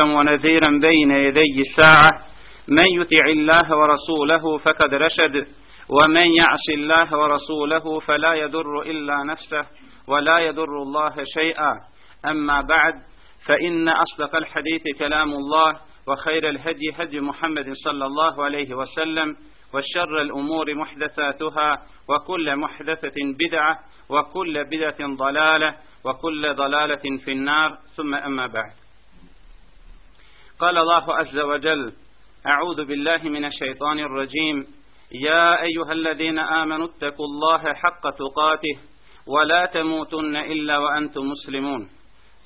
ونذيرا بين يدي الساعة من يطع الله ورسوله فقد رشد ومن يعص الله ورسوله فلا يضر إلا نفسه ولا يضر الله شيئا. أما بعد فإن أصدق الحديث كلام الله وخير الهدي هدي محمد صلى الله عليه وسلم وشر الأمور محدثاتها وكل محدثة بدعة وكل بدعة ضلالة وكل ضلالة في النار. ثم أما بعد. قال الله عز وجل أعوذ بالله من الشيطان الرجيم يا أيها الذين آمنوا اتقوا الله حق تقاته ولا تموتن إلا وأنتم مسلمون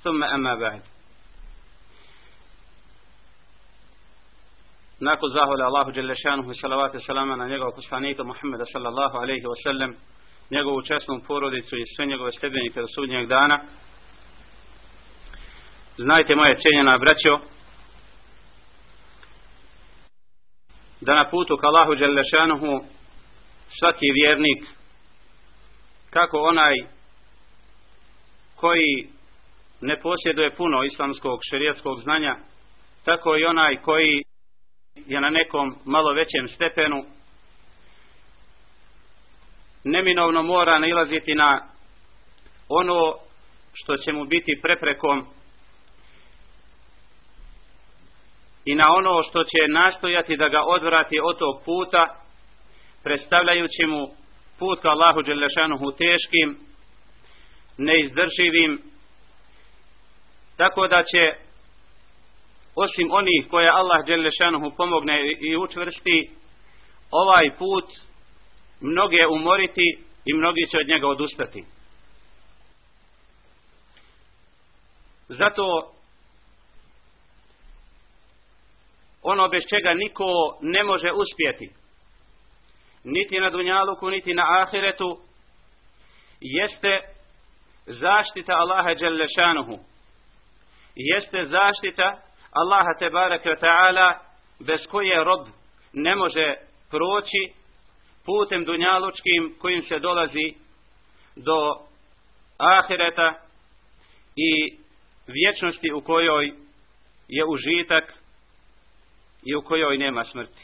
ثم أما بعد nakon zahvala Allahu Đelešanuhu i salavate salama na njegovog poslanika Muhammeda sallallahu alaihi wasallam, njegovu čestnu porodicu i sve njegove stebenike do sudnjeg dana. Znajte moje cijenjena braćo, da na putu ka Allahu Đelešanuhu svaki vjernik, kako onaj koji ne posjeduje puno islamskog šerijatskog znanja, tako i onaj koji je na nekom malo većem stepenu neminovno mora nailaziti na ono što će mu biti preprekom i na ono što će nastojati da ga odvrati od tog puta predstavljajući mu put ka Allahu Đelešanuhu teškim neizdrživim tako da će osim onih koje Allah Đelešanuhu pomogne i učvrsti, ovaj put mnoge umoriti i mnogi će od njega odustati. Zato ono bez čega niko ne može uspjeti, niti na Dunjaluku, niti na Ahiretu, jeste zaštita Allaha Đelešanuhu. Jeste zaštita Allaha Tebarek bareke ta'ala bez koje rob ne može proći putem dunjalučkim kojim se dolazi do ahireta i vječnosti u kojoj je užitak i u kojoj nema smrti.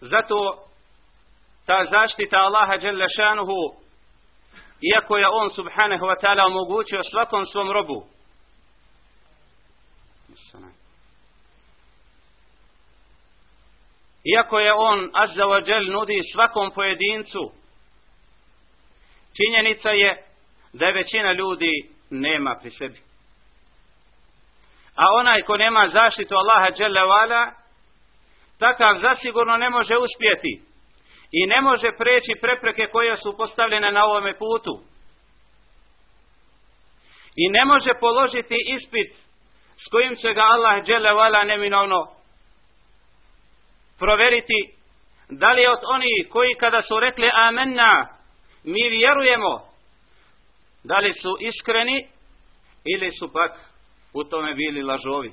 Zato ta zaštita Allaha dželle iako je on subhanahu wa ta'ala omogućio svakom svom robu iako je on azza wa jal nudi svakom pojedincu činjenica je da je većina ljudi nema pri sebi a onaj ko nema zaštitu Allaha dželevala, takav zasigurno ne može uspjeti i ne može preći prepreke koje su postavljene na ovome putu. I ne može položiti ispit s kojim će ga Allah dželevala neminovno proveriti da li je od onih koji kada su rekli amenna mi vjerujemo da li su iskreni ili su pak u tome bili lažovi.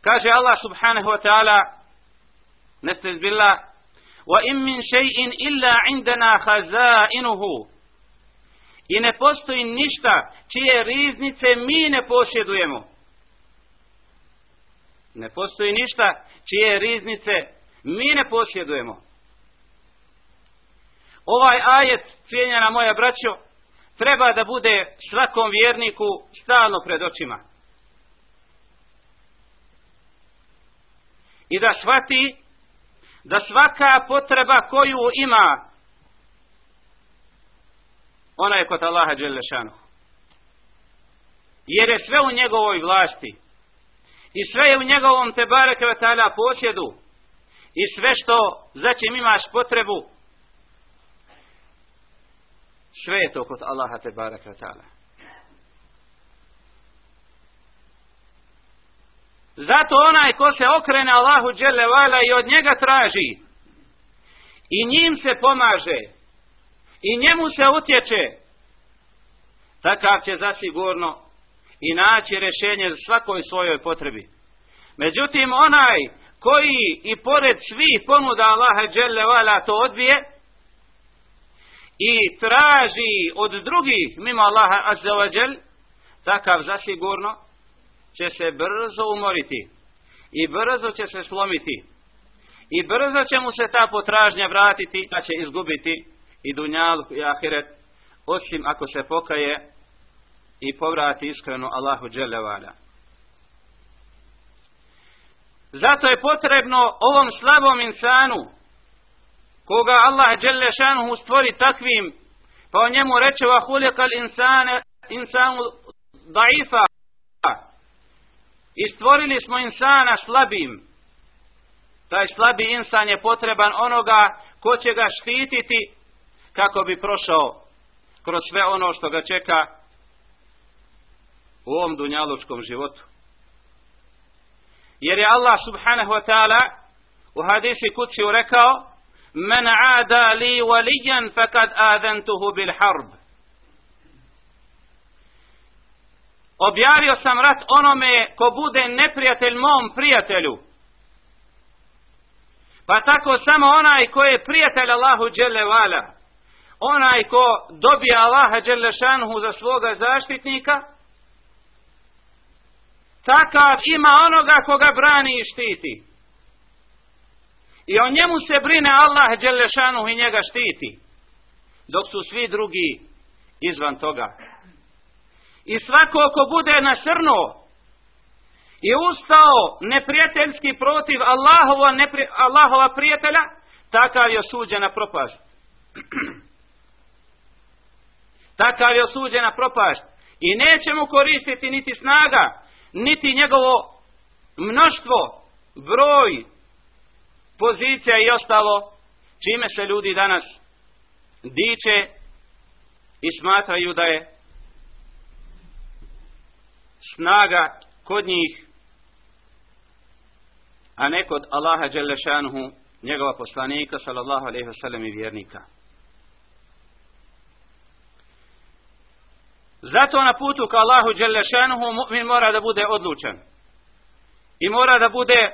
Kaže Allah subhanahu wa ta'ala Nestez billah Wa in min shay'in illa indana khazainuhu I ne postoji ništa čije riznice mi ne posjedujemo. Ne postoji ništa čije riznice mi ne posjedujemo. Ovaj ajet, cijenjena moja braćo, treba da bude svakom vjerniku stalno pred očima. i da shvati da svaka potreba koju ima ona je kod Allaha Đelešanu. Jer je sve u njegovoj vlasti. I sve je u njegovom te bareke posjedu. I sve što za čim imaš potrebu sve je to kod Allaha te baraka ta'ala. Zato onaj ko se okrene Allahu dželevala i od njega traži i njim se pomaže i njemu se utječe takav će zasigurno i naći rješenje za svakoj svojoj potrebi. Međutim, onaj koji i pored svih ponuda Allaha dželevala to odbije i traži od drugih mimo Allaha azza wa jal takav zasigurno će se brzo umoriti i brzo će se slomiti i brzo će mu se ta potražnja vratiti da će izgubiti i dunjal i ahiret osim ako se pokaje i povrati iskreno Allahu dželevala. Zato je potrebno ovom slabom insanu koga Allah dželle šanuhu stvori takvim pa o njemu reče va hulikal insane insanu daifa i stvorili smo insana slabim taj slabi insan je potreban onoga ko će ga štititi kako bi prošao kroz sve ono što ga čeka u ovom dunjalučkom životu. Jer je Allah subhanahu wa ta'ala u hadisi kući rekao Men ada li walijan fakad adentuhu bil harb. Objavio sam rat onome ko bude neprijatelj mom prijatelju. Pa tako samo onaj ko je prijatelj Allahu dželle vala, onaj ko dobije Allaha dželle šanhu za svoga zaštitnika, takav ima onoga koga brani i štiti. I o njemu se brine Allah Đelešanu i njega štiti. Dok su svi drugi izvan toga. I svako ko bude nasrnuo i ustao neprijateljski protiv Allahova, nepri, Allahova prijatelja, takav je osuđen na propast. takav je osuđen na propast. I neće mu koristiti niti snaga, niti njegovo mnoštvo, broj, pozicija i ostalo, čime se ljudi danas diče i smatraju da je snaga kod njih a ne kod Allaha Đelešanuhu, njegova poslanika, sallallahu alaihi wasallam i vjernika. Zato na putu ka Allahu Đelešanuhu mu'min mora da bude odlučan. I mora da bude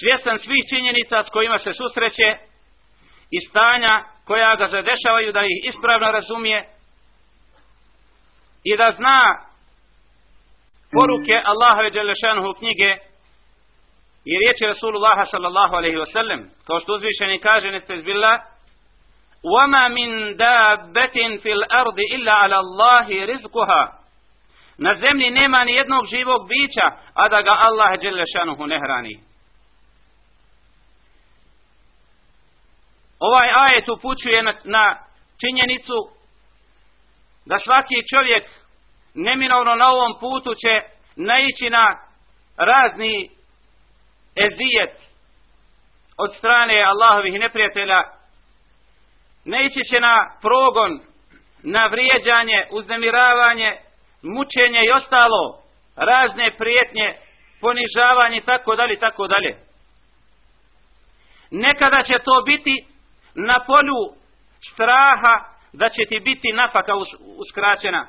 svjestan svih činjenica s kojima se susreće i stanja koja ga zadešavaju da ih ispravno razumije i da zna poruke Allahove Đelešanuhu knjige i riječi Rasulullah sallallahu alaihi wa sallam kao što uzvišeni kaže nestez billah وَمَا مِن دَابَّةٍ فِي الْأَرْضِ إِلَّا عَلَى اللَّهِ رِزْقُهَا Na zemlji nema ni jednog živog bića, a da ga Allah Đelešanuhu ne hrani. Ovaj ajet upućuje na, na činjenicu da svaki čovjek neminovno na ovom putu će naići na razni ezijet od strane Allahovih neprijatelja. Naići će na progon na vrijeđanje, uznemiravanje mučenje i ostalo razne prijetnje ponižavanje i tako dalje tako dalje. Nekada će to biti na polju straha da će ti biti napaka uskraćena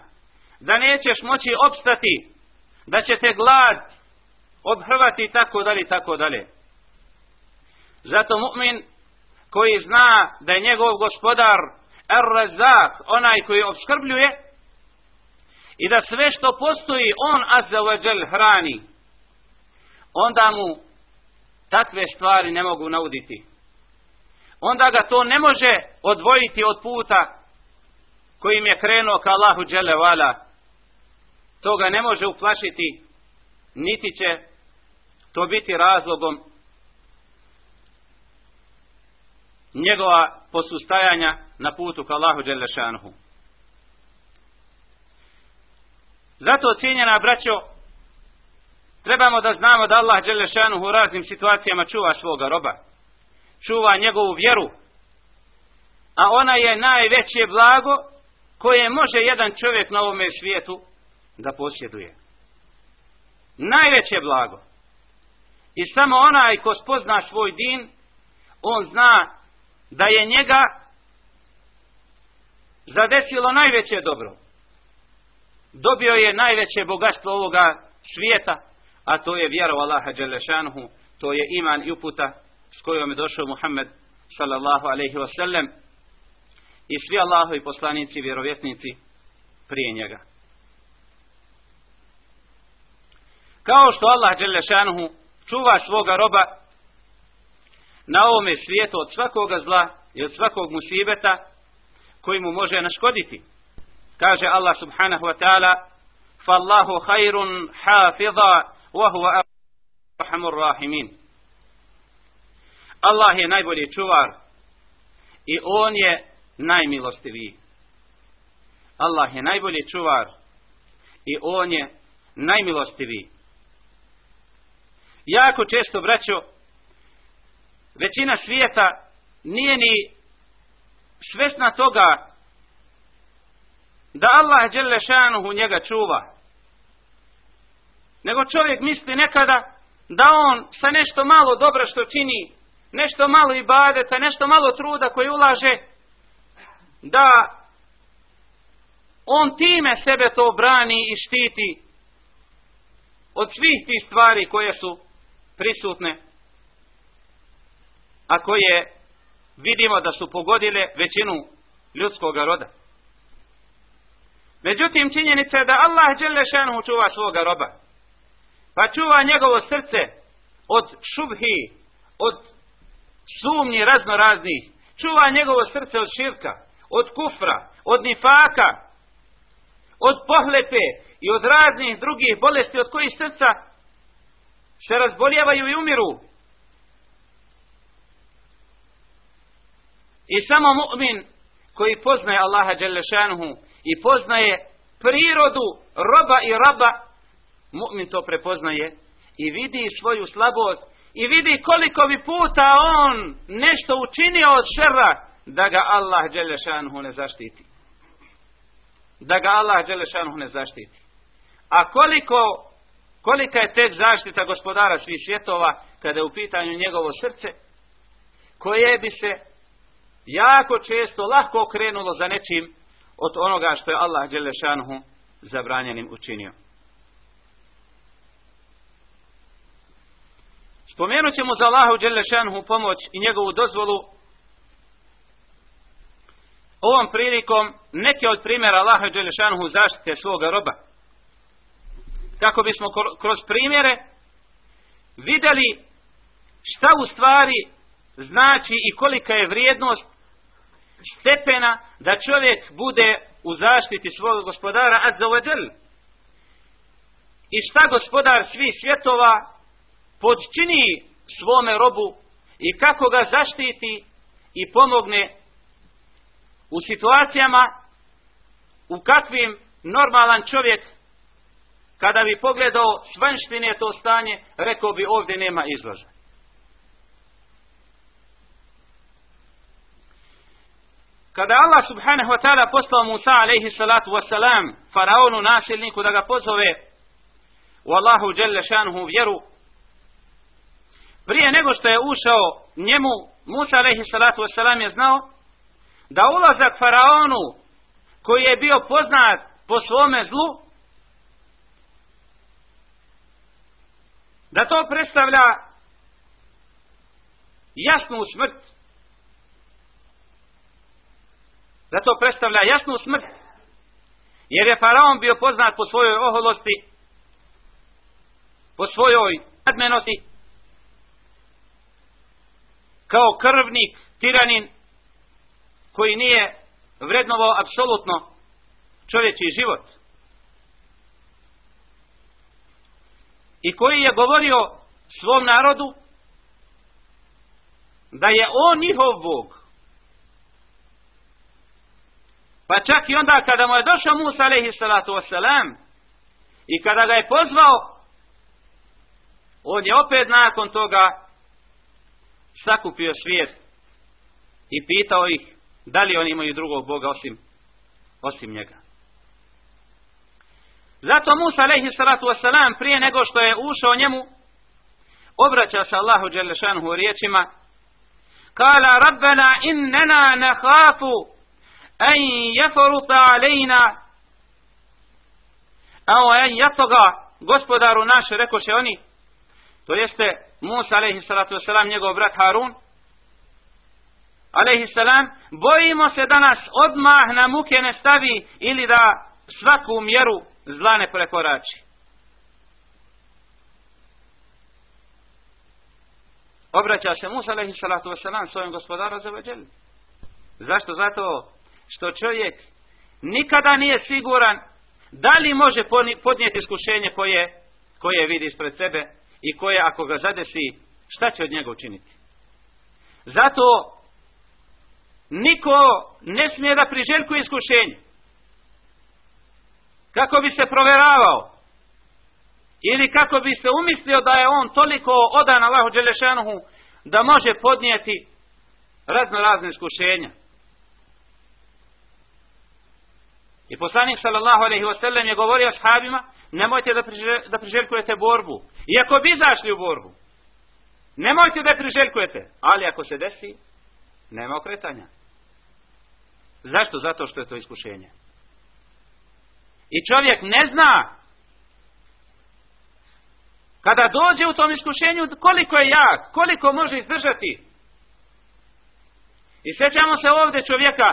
da nećeš moći opstati, da će te glad obhrvati i tako dalje, tako dalje. Zato mu'min koji zna da je njegov gospodar Ar-Razak, onaj koji obskrbljuje, i da sve što postoji on azza wa jal hrani, onda mu takve stvari ne mogu nauditi. Onda ga to ne može odvojiti od puta kojim je krenuo ka Allahu dželle to ga ne može uplašiti, niti će to biti razlogom njegova posustajanja na putu ka Allahu Đelešanuhu. Zato, cijenjena braćo, trebamo da znamo da Allah Đelešanuhu u raznim situacijama čuva svoga roba. Čuva njegovu vjeru. A ona je najveće blago koje može jedan čovjek na ovome svijetu da posjeduje. Najveće blago. I samo onaj ko spozna svoj din, on zna da je njega zadesilo najveće dobro. Dobio je najveće bogatstvo ovoga svijeta, a to je vjero Allaha to je iman i uputa s kojom je došao Muhammed sallallahu alaihi wa sallam i svi Allahovi poslanici i vjerovjesnici prije njega. Kao što Allah Đelešanuhu čuva svoga roba na ovome svijetu od svakoga zla i od svakog musibeta koji mu može naškoditi. Kaže Allah subhanahu wa ta'ala فَاللَّهُ khairun hafidha wa huwa الرَّاحِمِينَ rahimin. Allah je najbolji čuvar i on je najmilostiviji. Allah je najbolji čuvar i on je najmilostiviji. Jako često, braćo, većina svijeta nije ni svesna toga da Allah dželle šanuhu njega čuva. Nego čovjek misli nekada da on sa nešto malo dobro što čini, nešto malo ibadeta, nešto malo truda koji ulaže, da on time sebe to brani i štiti od svih tih stvari koje su prisutne, a koje vidimo da su pogodile većinu ljudskog roda. Međutim, činjenica je da Allah Đelešanu čuva svoga roba. Pa čuva njegovo srce od šubhi, od sumnji razno raznih. Čuva njegovo srce od širka, od kufra, od nifaka, od pohlepe i od raznih drugih bolesti od kojih srca se razboljevaju i umiru. I samo mu'min koji poznaje Allaha Đelešanuhu i poznaje prirodu roba i raba, mu'min to prepoznaje i vidi svoju slabost i vidi koliko bi puta on nešto učinio od šerra da ga Allah Đelešanuhu ne zaštiti. Da ga Allah Đelešanuhu ne zaštiti. A koliko kolika je tek zaštita gospodara svih svjetova kada je u pitanju njegovo srce koje bi se jako često lahko okrenulo za nečim od onoga što je Allah Đelešanuhu zabranjenim učinio. Spomenut ćemo za Allahu Đelešanhu pomoć i njegovu dozvolu ovom prilikom neke od primjera Allahu Đelešanhu zaštite svoga roba. Kako bismo kroz primjere vidjeli šta u stvari znači i kolika je vrijednost stepena da čovjek bude u zaštiti svog gospodara Azza wa Jal. I šta gospodar svih svjetova podčini svome robu i kako ga zaštiti i pomogne u situacijama u kakvim normalan čovjek kada bi pogledao svanštine to stanje, rekao bi ovdje nema izlaža. Kada Allah subhanahu wa ta'ala poslao Musa alaihi salatu wa salam faraonu nasilniku da ga pozove u Allahu dželle šanuhu vjeru prije nego što je ušao njemu Musa alaihi salatu wasalam je znao da ulazak faraonu koji je bio poznat po svome zlu da to predstavlja jasnu smrt da to predstavlja jasnu smrt. Jer je faraon bio poznat po svojoj oholosti, po svojoj nadmenosti, kao krvnik, tiranin, koji nije vrednovao apsolutno čovječi život. I koji je govorio svom narodu da je on njihov Bog. Pa čak i onda kada mu je došao Musa alaihi salatu wasalam i kada ga je pozvao, on je opet nakon toga sakupio svijet i pitao ih da li oni imaju drugog Boga osim, osim njega. Zato Musa alaihi salatu wasalam prije nego što je ušao njemu, obraća se Allahu Đelešanhu riječima, Kala Rabbena innena nehafu en jeforuta alejna a en jatoga gospodaru naš rekoše oni to jeste Musa alaihi salatu wasalam njegov brat Harun alaihissalam, bojimo se da nas odmah na muke ne stavi ili da svaku mjeru zla ne prekorači. Obraća se Musa alaihi salatu wasalam svojim gospodaru za vađeli. Zašto? Zato što čovjek nikada nije siguran da li može podnijeti iskušenje koje, koje vidi ispred sebe i koje ako ga zadesi šta će od njega učiniti. Zato niko ne smije da priželjkuje iskušenje. Kako bi se proveravao ili kako bi se umislio da je on toliko odan Allahu Đelešanuhu da može podnijeti razno razne iskušenja. I poslanik sallallahu alaihi wa sallam je govorio ashabima, nemojte da, prižel, da priželjkujete borbu. Iako bi zašli u borbu, nemojte da priželjkujete. Ali ako se desi, nema okretanja. Zašto? Zato što je to iskušenje. I čovjek ne zna kada dođe u tom iskušenju koliko je jak, koliko može izdržati. I sećamo se ovdje čovjeka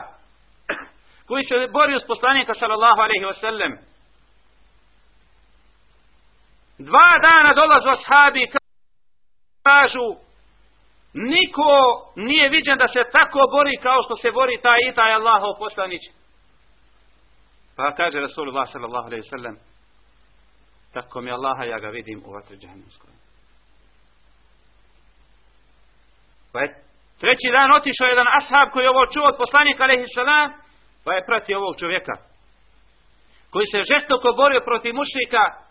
koji se borio s poslanika sallallahu alaihi wa sallam. Dva dana dolazu ashabi i kažu niko nije viđen da se tako bori kao što se bori taj i taj Allahov poslanić. Pa kaže Rasulullah sallallahu alaihi sallam tako mi Allaha ja ga vidim u vatri džahnemskoj. Pa je treći dan otišao jedan ashab koji je ovo čuo od poslanika alaihi sallam pa je pratio ovog čovjeka koji se žestoko borio protiv mušnika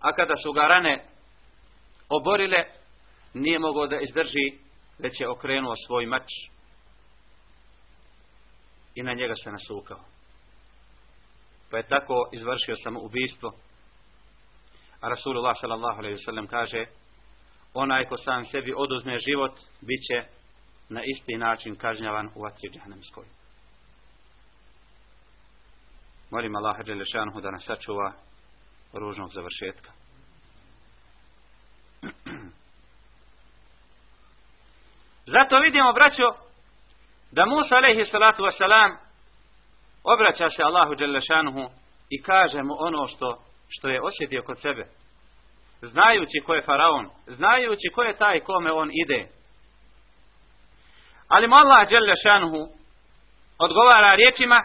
a kada su ga rane oborile nije mogao da izdrži već je okrenuo svoj mač i na njega se nasukao pa je tako izvršio samo ubistvo. a Rasulullah sallallahu alaihi sallam kaže onaj ko sam sebi oduzme život bit će na isti način kažnjavan u vatri džahnemskoj molim Allaha Đelešanhu da nas sačuva ružnog završetka Zato vidimo, braćo, da Musa alaihi salatu wasalam obraća se Allahu Đelešanuhu i kaže mu ono što, što je osjetio kod sebe. Znajući ko je faraon, znajući ko je taj kome on ide. Ali mu Allah Đelešanuhu odgovara riječima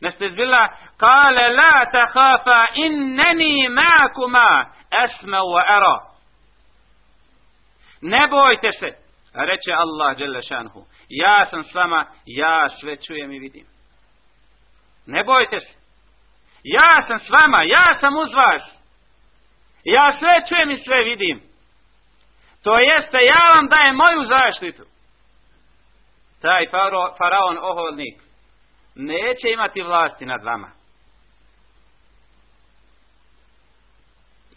Nestezbila kale la tahafa inneni ma'kuma esma wa ara Ne bojte se, reče Allah Đelešanhu. Ja sam s vama, ja sve čujem i vidim. Ne bojte se. Ja sam s vama, ja sam uz vas. Ja sve čujem i sve vidim. To jeste, ja vam dajem moju zaštitu. Taj faraon oholnik neće imati vlasti nad vama.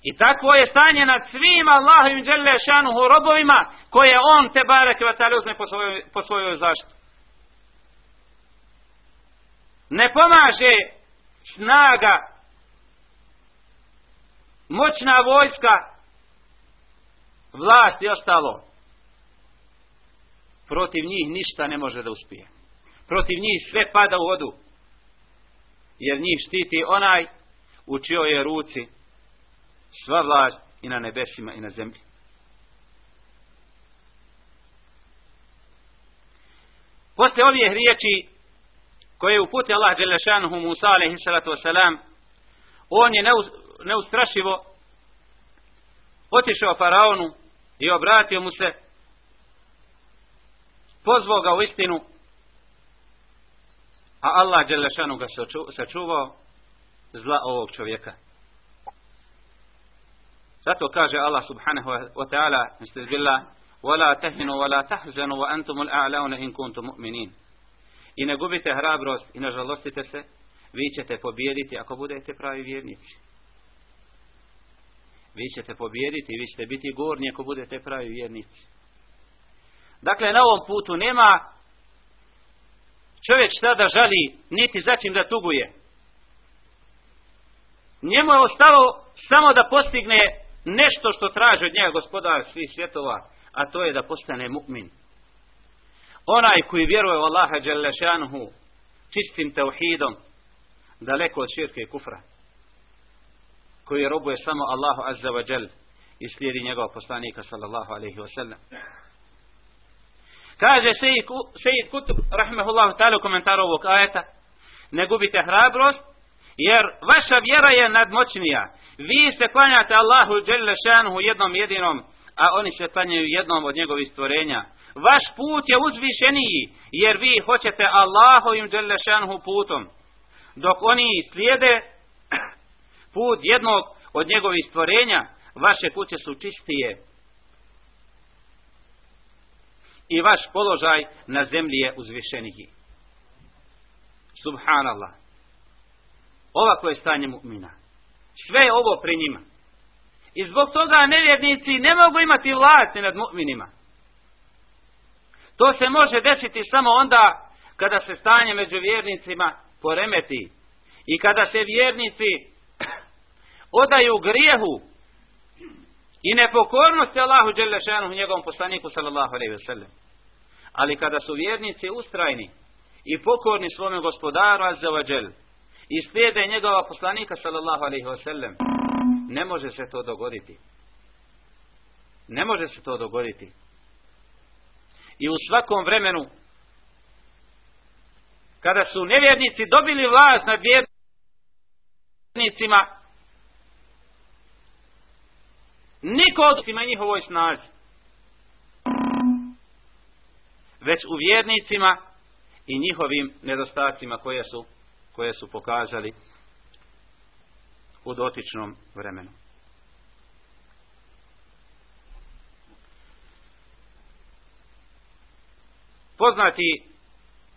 I takvo je stanje nad svim Allahovim dželle šanuhu robovima koje on te bareke ve taala uzme po svojoj po svojoj zaštiti. Ne pomaže snaga moćna vojska vlast i ostalo protiv njih ništa ne može da uspije protiv njih sve pada u vodu jer njih štiti onaj u čioj je ruci sva vlast i na nebesima i na zemlji. Posle ovih riječi koje je uputio Allah Đelešanuhu Musa alaihi salatu wasalam, on je neustrašivo otišao faraonu i obratio mu se, pozvao ga u istinu, a Allah Đelešanu ga sačuvao zla ovog čovjeka. Zato kaže Allah subhanahu wa ta'ala, misli billah, وَلَا تَهِنُوا وَلَا تَحْزَنُوا وَأَنْتُمُ الْأَعْلَوْنَ إِنْ كُنْتُمْ مُؤْمِنِينَ I ne gubite hrabrost i ne žalostite se, vi ćete pobijediti ako budete pravi vjernici. Vi ćete pobijediti, vi ćete biti gorni ako budete pravi vjernici. Dakle, na ovom putu nema čovjek šta da žali, niti začim da tuguje. Njemu je ostalo samo da postigne nešto što traži od njega gospodar svih svjetova, a to je da postane mu'min. onaj koji vjeruje u Allaha Đelešanuhu čistim teuhidom, daleko od širke i kufra koji robuje samo Allahu Azza wa Jal i slijedi njegov poslanika sallallahu alaihi wa sallam kaže Sejid Kutub rahmehullahu ta'ala u komentaru ovog ajeta ne gubite hrabrost jer vaša vjera je nadmoćnija vi se klanjate Allahu Đelešanuhu jednom jedinom a oni se klanjaju jednom od njegovih stvorenja vaš put je uzvišeniji, jer vi hoćete Allahovim dželešanhu putom, dok oni slijede put jednog od njegovih stvorenja, vaše kuće su čistije. I vaš položaj na zemlji je uzvišeniji. Subhanallah. Ovako je stanje mu'mina. Sve je ovo pri njima. I zbog toga nevjernici ne mogu imati vlasti nad mu'minima. To se može desiti samo onda kada se stanje među vjernicima poremeti i kada se vjernici odaju grijehu i nepokornosti Allahu Đelešanu u njegovom poslaniku sallallahu alaihi ve sellem. Ali kada su vjernici ustrajni i pokorni svome gospodaru azza wa i slijede njegova poslanika sallallahu alaihi ve sellem, ne može se to dogoditi. Ne može se to dogoditi. I u svakom vremenu kada su nevjernici dobili vlast nad vjernicima niko od ima njihovoj snazi. Već u vjernicima i njihovim nedostacima koje su koje su pokazali u dotičnom vremenu. Poznati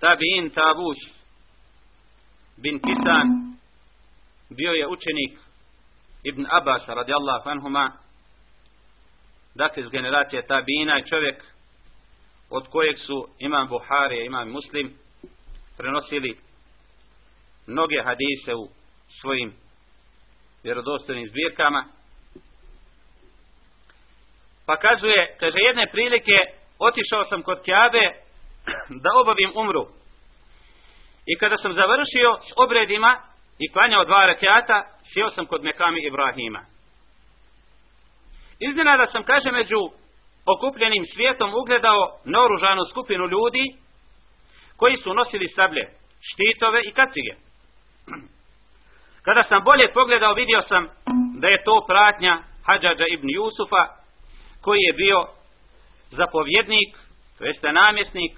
tabiin Tabuš bin Kisan bio je učenik Ibn Abbas radijallahu anhuma dakle iz generacije tabiina i čovjek od kojeg su imam Buhari i imam Muslim prenosili mnoge hadise u svojim vjerodostojnim zbirkama pa kazuje, kaže jedne prilike otišao sam kod Kjabe da obavim umru. I kada sam završio s obredima i klanjao dva rekiata, sjeo sam kod Mekami Ibrahima. Iznenada sam, kaže, među okupljenim svijetom ugledao naoružanu skupinu ljudi koji su nosili sablje, štitove i kacige. Kada sam bolje pogledao, vidio sam da je to pratnja Hadžađa ibn Jusufa, koji je bio zapovjednik, to jeste namjesnik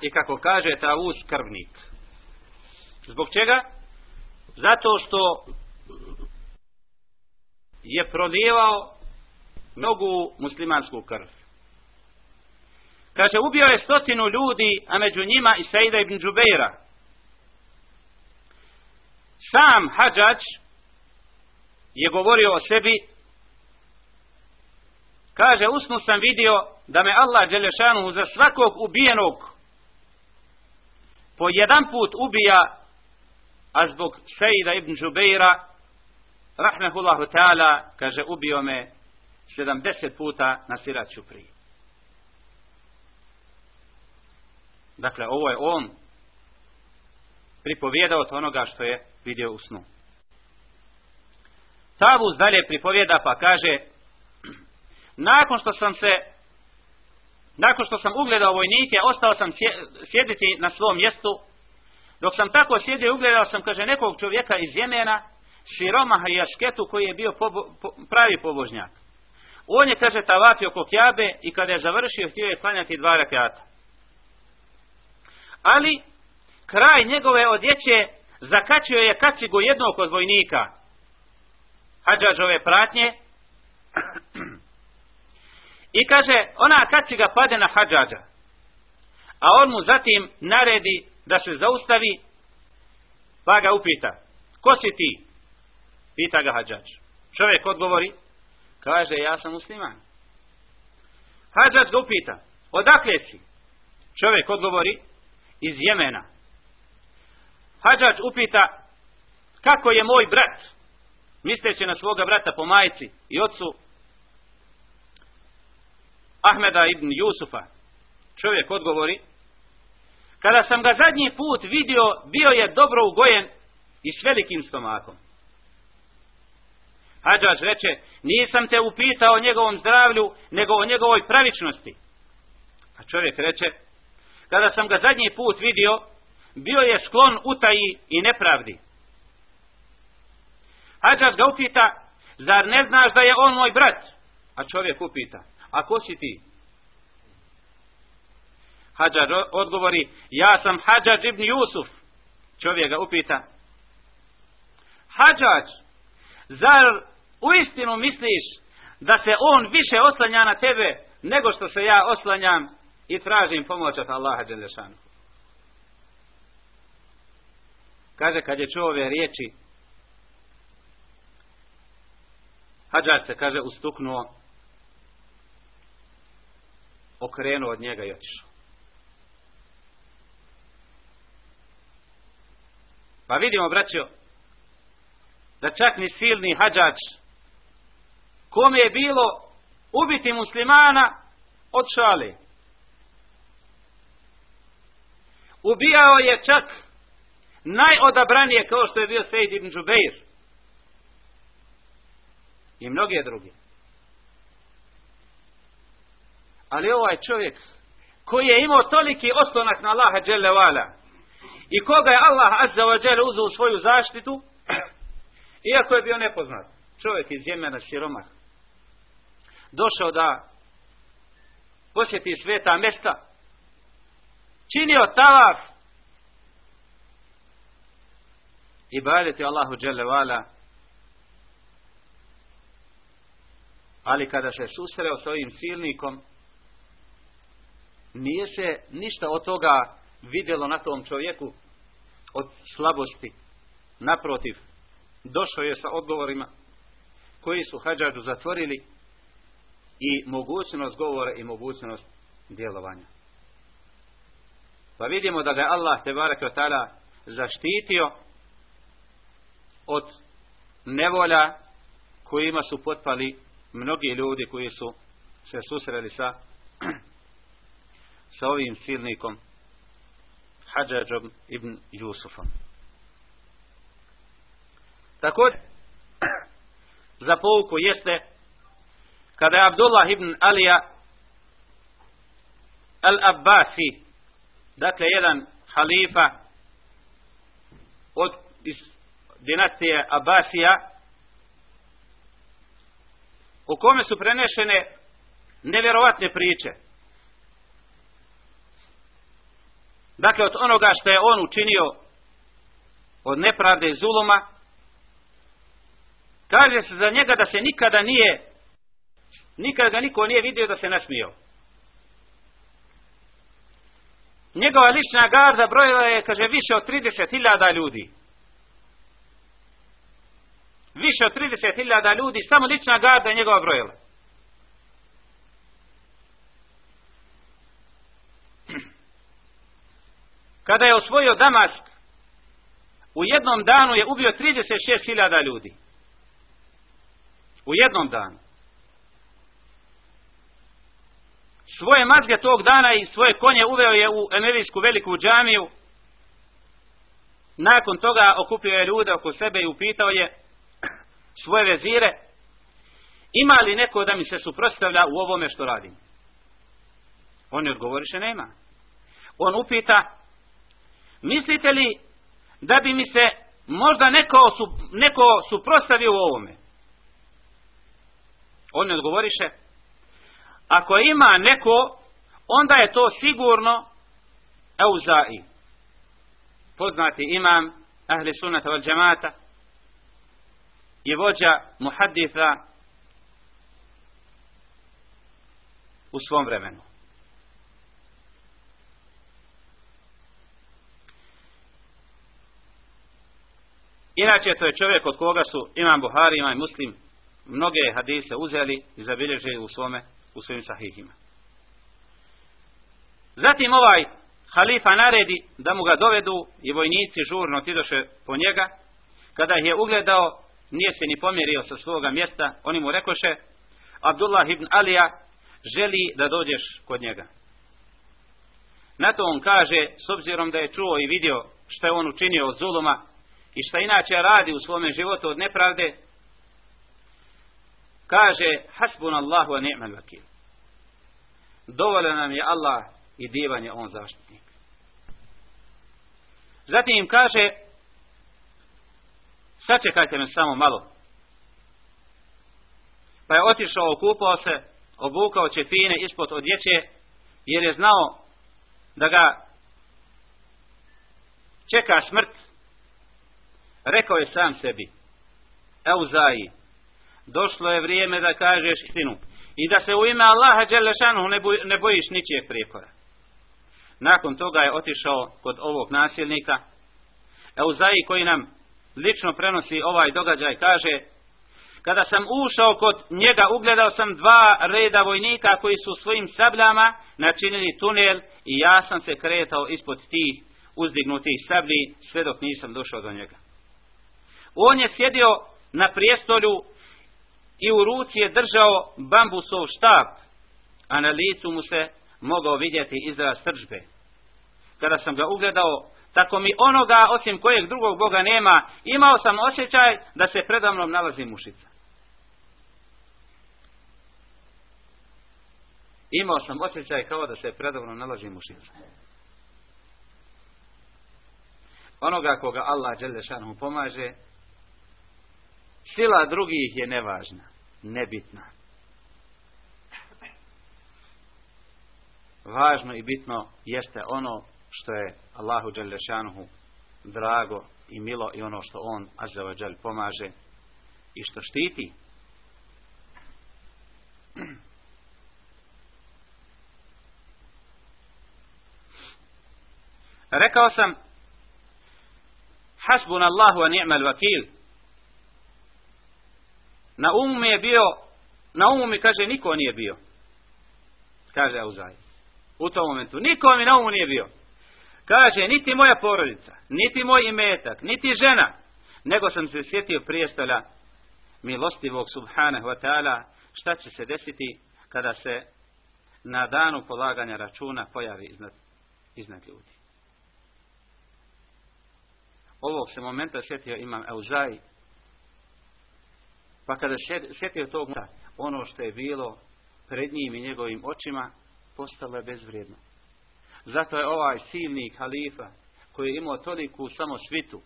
i kako kaže ta uz krvnik. Zbog čega? Zato što je prolijevao mnogu muslimansku krv. Kaže, ubio je stotinu ljudi, a među njima i Sejda ibn Džubeira. Sam hađač je govorio o sebi, kaže, usnu sam vidio da me Allah Đelešanu za svakog ubijenog po jedan put ubija a zbog Sejda ibn Džubeira rahmehullahu ta'ala kaže ubio me 70 puta na siraću prije. Dakle ovo je on pripovjedao od onoga što je vidio u snu Tavuz dalje pripovjeda pa kaže nakon što sam se nakon što sam ugledao vojnike, ostao sam sjediti na svom mjestu. Dok sam tako sjedio, ugledao sam, kaže, nekog čovjeka iz Jemena, Širomaha i Ašketu, koji je bio pobo, po, pravi pobožnjak. On je, kaže, tavati oko Kjabe i kada je završio, htio je klanjati dva rakata. Ali, kraj njegove odjeće zakačio je kacigu jednog od vojnika. Hadžađove pratnje, I kaže, ona kad ga pade na Hadžađa. a on mu zatim naredi da se zaustavi, pa ga upita, ko si ti? Pita ga Hadžađ. Čovjek odgovori, kaže, ja sam musliman. Hadžađ ga upita, odakle si? Čovjek odgovori, iz Jemena. Hadžač upita, kako je moj brat? Misleći na svoga brata po majici i ocu, Ahmeda ibn Jusufa. čovjek odgovori, kada sam ga zadnji put vidio, bio je dobro ugojen i s velikim stomakom. Hadžač reče, nisam te upitao o njegovom zdravlju, nego o njegovoj pravičnosti. A čovjek reče, kada sam ga zadnji put vidio, bio je sklon utaji i nepravdi. Hadžas ga upita, zar ne znaš da je on moj brat? A čovjek upita, a ko si ti? Hadžar odgovori, ja sam Hadžaž ibn Jusuf. Čovjek ga upita, Hadžaž, zar u istinu misliš da se on više oslanja na tebe nego što se ja oslanjam i tražim pomoć od Allaha Đelešanu. Kaže, kad je čuo ove riječi, Hadžar se, kaže, ustuknuo, okrenuo od njega i otišao. Pa vidimo, braćo, da čak ni silni hađač, kome je bilo ubiti muslimana od šale. Ubijao je čak najodabranije kao što je bio Sejid ibn Džubeir. I mnoge druge. Ali ovaj čovjek koji je imao toliki oslonak na Allaha Đelevala i koga je Allah Azza wa Đele uzeo u svoju zaštitu, iako je bio nepoznat, čovjek iz Jemena Širomah, došao da posjeti sveta mesta, činio tavaf ibadeti Allahu Allahu Đelevala, ali kada se susreo s ovim silnikom, nije se ništa od toga vidjelo na tom čovjeku od slabosti. Naprotiv, došao je sa odgovorima koji su hađađu zatvorili i mogućnost govora i mogućnost djelovanja. Pa vidimo da ga je Allah te barek zaštitio od nevolja kojima su potpali mnogi ljudi koji su se susreli sa sa ovim silnikom Hadžađom ibn Jusufom. Također, za pouku jeste kada je Abdullah ibn Alija al-Abbasi, dakle jedan halifa od iz dinastije Abasija u kome su prenešene nevjerovatne priče. Dakle, od onoga što je on učinio od nepravde i zuluma, kaže se za njega da se nikada nije nikada ga niko nije vidio da se nasmio njegova lična garda brojila je kaže više od 30.000 ljudi više od 30.000 ljudi samo lična garda je njegova brojila kada je osvojio Damask u jednom danu je ubio 36.000 ljudi u jednom danu. Svoje mazge tog dana i svoje konje uveo je u Emelijsku veliku džamiju. Nakon toga okupio je ljude oko sebe i upitao je svoje vezire ima li neko da mi se suprostavlja u ovome što radim? On odgovoriše nema. On upita mislite li da bi mi se možda neko, su, neko suprostavio u ovome? On ne odgovoriše, ako ima neko, onda je to sigurno Euzai. Poznati imam Ahli Sunnata val Džemata je vođa muhaditha u svom vremenu. Inače, to je čovjek od koga su imam Buhari, imam Muslim, mnoge hadise uzeli i zabilježili u svome u svojim sahihima. Zatim ovaj halifa naredi da mu ga dovedu i vojnici žurno tidoše po njega. Kada ih je ugledao, nije se ni pomjerio sa svoga mjesta, oni mu rekoše, Abdullah ibn Alija želi da dođeš kod njega. Na to on kaže, s obzirom da je čuo i vidio što je on učinio od zuluma i što inače radi u svome životu od nepravde, kaže, hasbun Allahu a ni'mal vakil. Dovoljan nam je Allah i divan je on zaštitnik. Zatim im kaže, sačekajte me samo malo. Pa je otišao, okupao se, obukao čefine ispod odjeće, jer je znao da ga čeka smrt. Rekao je sam sebi, Euzaji, došlo je vrijeme da kažeš istinu i da se u ime Allaha Đelešanu ne, boj, ne bojiš ničijeg prijekora. Nakon toga je otišao kod ovog nasilnika. Euzaji koji nam lično prenosi ovaj događaj kaže kada sam ušao kod njega ugledao sam dva reda vojnika koji su svojim sabljama načinili tunel i ja sam se kretao ispod tih uzdignutih sablji sve dok nisam došao do njega. On je sjedio na prijestolju i u ruci je držao bambusov štab, a na licu mu se mogao vidjeti izraz sržbe. Kada sam ga ugledao, tako mi onoga osim kojeg drugog Boga nema, imao sam osjećaj da se predamnom nalazi mušica. Imao sam osjećaj kao da se predamnom nalazi mušica. Onoga koga Allah Đelešanu pomaže, sila drugih je nevažna, nebitna. Važno i bitno jeste ono što je Allahu Đelešanuhu drago i milo i ono što on Azzavadžel pomaže i što štiti. Rekao sam Hasbun Allahu wa ni'mal vakil Na umu mi je bio Na umu mi kaže niko nije bio. Kaže Auzaj U tom momentu Niko mi na umu nije bio. Kaže, niti moja porodica, niti moj imetak, niti žena, nego sam se sjetio prijestolja milostivog subhanahu wa ta'ala, šta će se desiti kada se na danu polaganja računa pojavi iznad, iznad ljudi. Ovog se momenta sjetio imam Euzaj, pa kada se sjetio tog ono što je bilo pred njim i njegovim očima, postalo je bezvrijedno. Zato je ovaj silni halifa koji je imao toliku samo svitu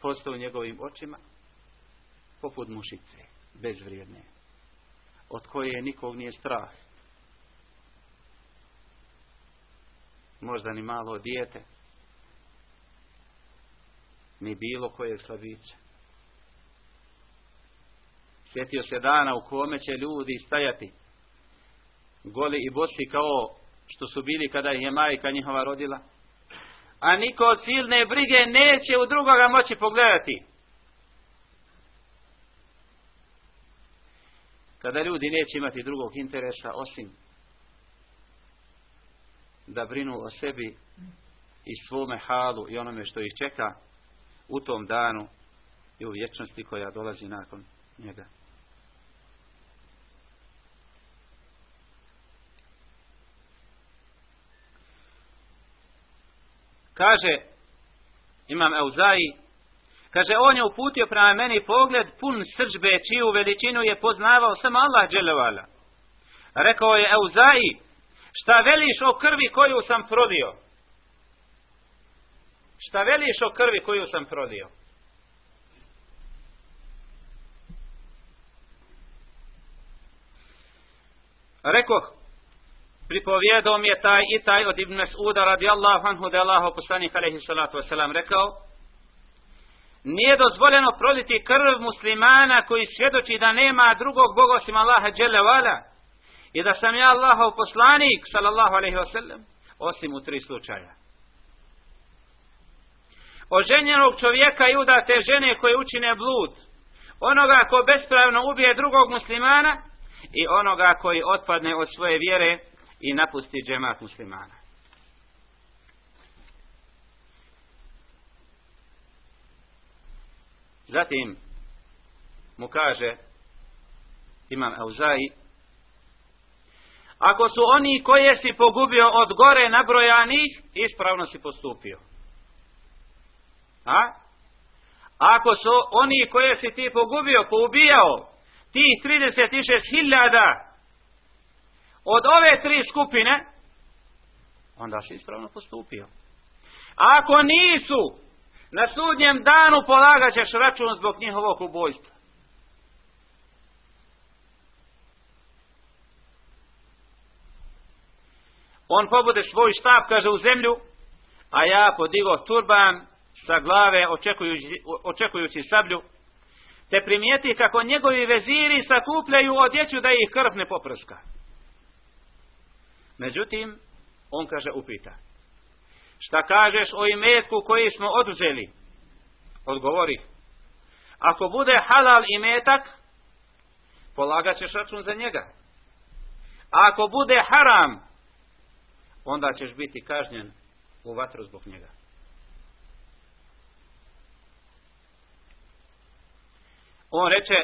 postao u njegovim očima poput mušice, bezvrijedne, od koje nikog nije strah. Možda ni malo dijete, ni bilo koje slabiće. Sjetio se dana u kome će ljudi stajati goli i bosi kao što su bili kada ih je majka njihova rodila. A niko od silne brige neće u drugoga moći pogledati. Kada ljudi neće imati drugog interesa osim da brinu o sebi i svome halu i onome što ih čeka u tom danu i u vječnosti koja dolazi nakon njega. Kaže imam Euzai kaže on je uputio prema meni pogled pun srđbe čiju veličinu je poznavao samo Allah dželevala rekao je Euzai šta veliš o krvi koju sam prodio? šta veliš o krvi koju sam prodio? rekao pripovjedao mi je taj i taj od Ibn Mas'uda radijallahu anhu da je Allah poslanik alaihi salatu wasalam rekao nije dozvoljeno proliti krv muslimana koji svjedoči da nema drugog Boga osim Allaha dželle vala i da sam ja Allahov poslanik sallallahu alaihi wasallam osim u tri slučaja. Oženjenog čovjeka i udate žene koje učine blud onoga ko bespravno ubije drugog muslimana i onoga koji otpadne od svoje vjere i napusti džemat muslimana. Zatim mu kaže imam Auzai Ako su oni koje si pogubio od gore nabrojanih, ispravno si postupio. A? Ako su oni koje si ti pogubio, poubijao, ti 36.000 od ove tri skupine, onda si ispravno postupio. Ako nisu, na sudnjem danu polagaćeš račun zbog njihovog ubojstva. On pobude svoj štab, kaže, u zemlju, a ja podigo turban sa glave očekujući, očekujući sablju, te primijeti kako njegovi veziri sakupljaju odjeću da ih krv ne poprska. Međutim, on kaže upita. Šta kažeš o imetku koji smo oduzeli? Odgovori. Ako bude halal imetak, polagat ćeš račun za njega. A ako bude haram, onda ćeš biti kažnjen u vatru zbog njega. On reče,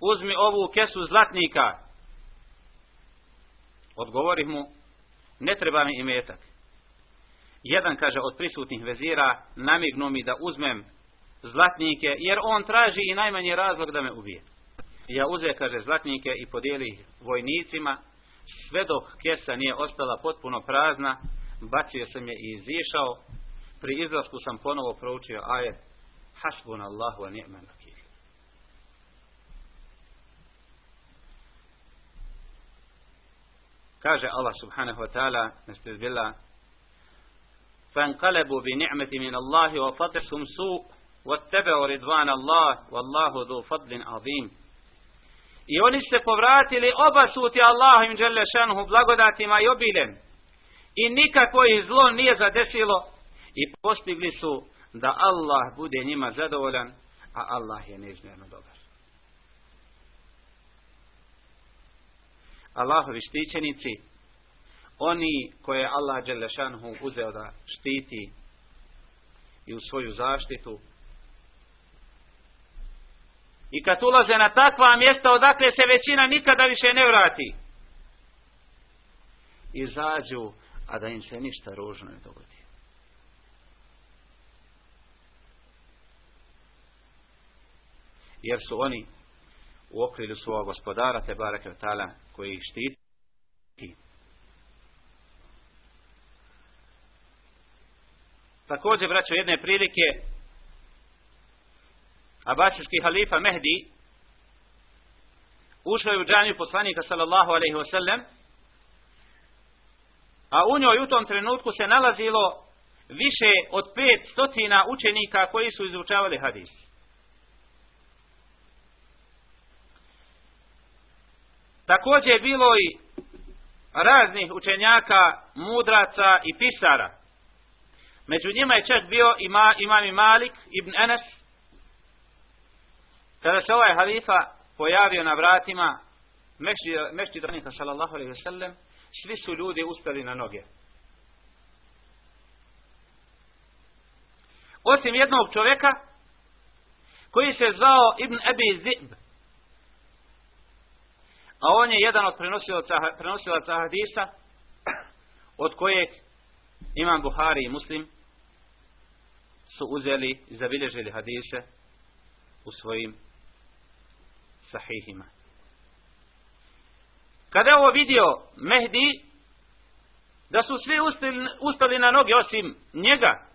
uzmi ovu kesu zlatnika. Odgovori mu, ne treba mi imetak. Jedan, kaže, od prisutnih vezira, namignu mi da uzmem zlatnike, jer on traži i najmanji razlog da me ubije. Ja uze, kaže, zlatnike i podijeli vojnicima, sve dok kesa nije ostala potpuno prazna, bacio sam je i izišao, pri izlasku sam ponovo proučio ajet, hasbun Allahu a ni'man vakil. Kaže Allah subhanahu wa ta'ala, nestezbila, فانقلبوا بنعمة من الله وفتحهم سوء واتبعوا رضوان الله والله ذو فضل عظيم I oni se povratili oba suti Allahu im dželle šanuhu blagodatima i obilem. I nikakvo ih zlo nije zadesilo i postigli su da Allah bude njima zadovoljan, a Allah je neizmjerno dobar. Allahovi štićenici oni koje Allah Đelešanhu uzeo da štiti i u svoju zaštitu. I kad ulaze na takva mjesta odakle se većina nikada više ne vrati. Izađu, a da im se ništa ružno ne dogodi. Jer su oni u okrilju svog gospodara, te barake koji ih štiti. Također, braćo, jedne prilike Abasijski halifa Mehdi ušao je u džanju poslanika sallallahu alaihi wa sallam a u njoj u tom trenutku se nalazilo više od pet stotina učenika koji su izučavali hadis. Također je bilo i raznih učenjaka, mudraca i pisara. Među njima je čak bio ima, imam i Malik ibn Enes. Kada se ovaj halifa pojavio na vratima mešći dranika sallallahu alaihi wasallam, svi su ljudi uspeli na noge. Osim jednog čovjeka koji se zvao Ibn Abi Zib. A on je jedan od prenosilaca, prenosilaca hadisa od kojeg imam Buhari i Muslim su uzeli i zabilježili hadise u svojim sahihima. Kada je ovo vidio Mehdi, da su svi ustali, ustali na noge osim njega,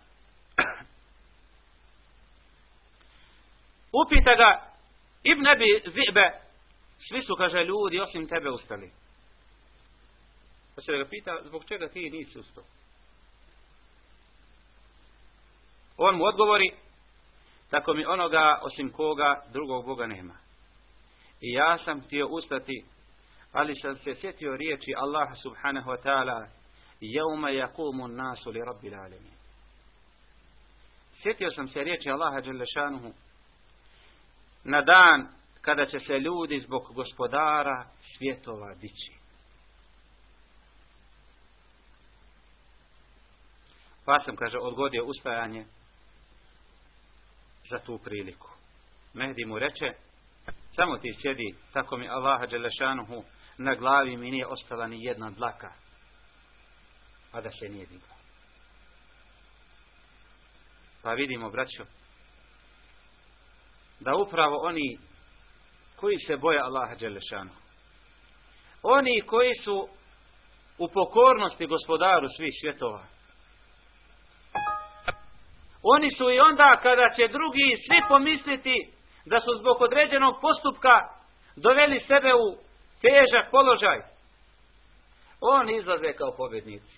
upita ga Ibn Abi Zibe, svi su, kaže, ljudi osim tebe ustali. Pa se ga pita, zbog čega ti nisi ustao? On mu odgovori, tako mi onoga osim koga drugog Boga nema. I ja sam htio ustati, ali sam se sjetio riječi Allaha subhanahu wa ta'ala, jevma jakumu nasu li rabbi lalemi. Sjetio sam se riječi Allaha dželešanuhu, na dan kada će se ljudi zbog gospodara svjetova dići. Pa sam, kaže, odgodio ustajanje za tu priliku. Mehdi mu reče, samo ti sjedi, tako mi Allaha Đelešanuhu, na glavi mi nije ostala ni jedna dlaka, a da se nije digla. Pa vidimo, braćo, da upravo oni koji se boje Allaha Đelešanu, oni koji su u pokornosti gospodaru svih svjetova, oni su i onda kada će drugi svi pomisliti da su zbog određenog postupka doveli sebe u težak položaj, oni izlaze kao pobjednici.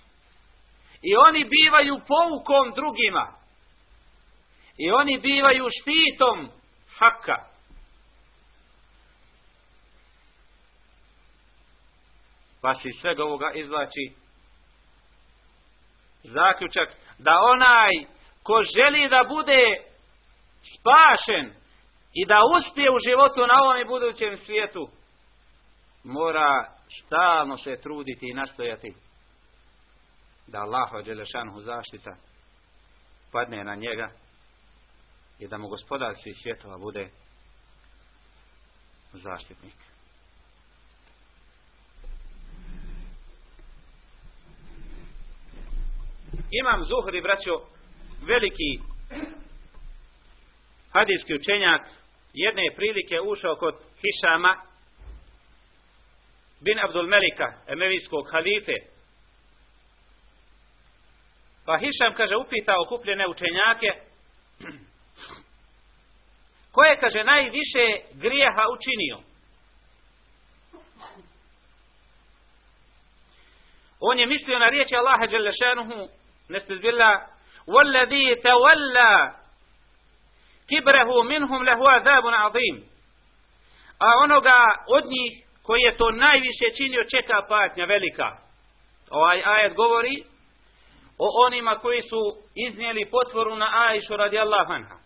I oni bivaju poukom drugima. I oni bivaju štitom haka. Pa se iz svega ovoga izvlači zaključak da onaj ko želi da bude spašen i da uspije u životu na ovom i budućem svijetu, mora stalno se truditi i nastojati da Allah od Đelešanhu zaštita padne na njega i da mu gospodar svih svjetova bude zaštitnik. Imam Zuhri, braćo, veliki hadijski učenjak, jedne prilike ušao kod Hišama bin Abdul Melika, emevijskog halife. Pa Hišam, kaže, upitao kupljene učenjake, ko je, kaže, najviše grijeha učinio? On je mislio na riječi Allaha Đelešanuhu, nestezbilla, والذي تولى كبره منهم له عذاب عظيم a onoga od njih koji je to najviše činio čeka patnja velika ovaj ajet govori o onima koji su iznijeli potvoru na Aishu radijallahu anha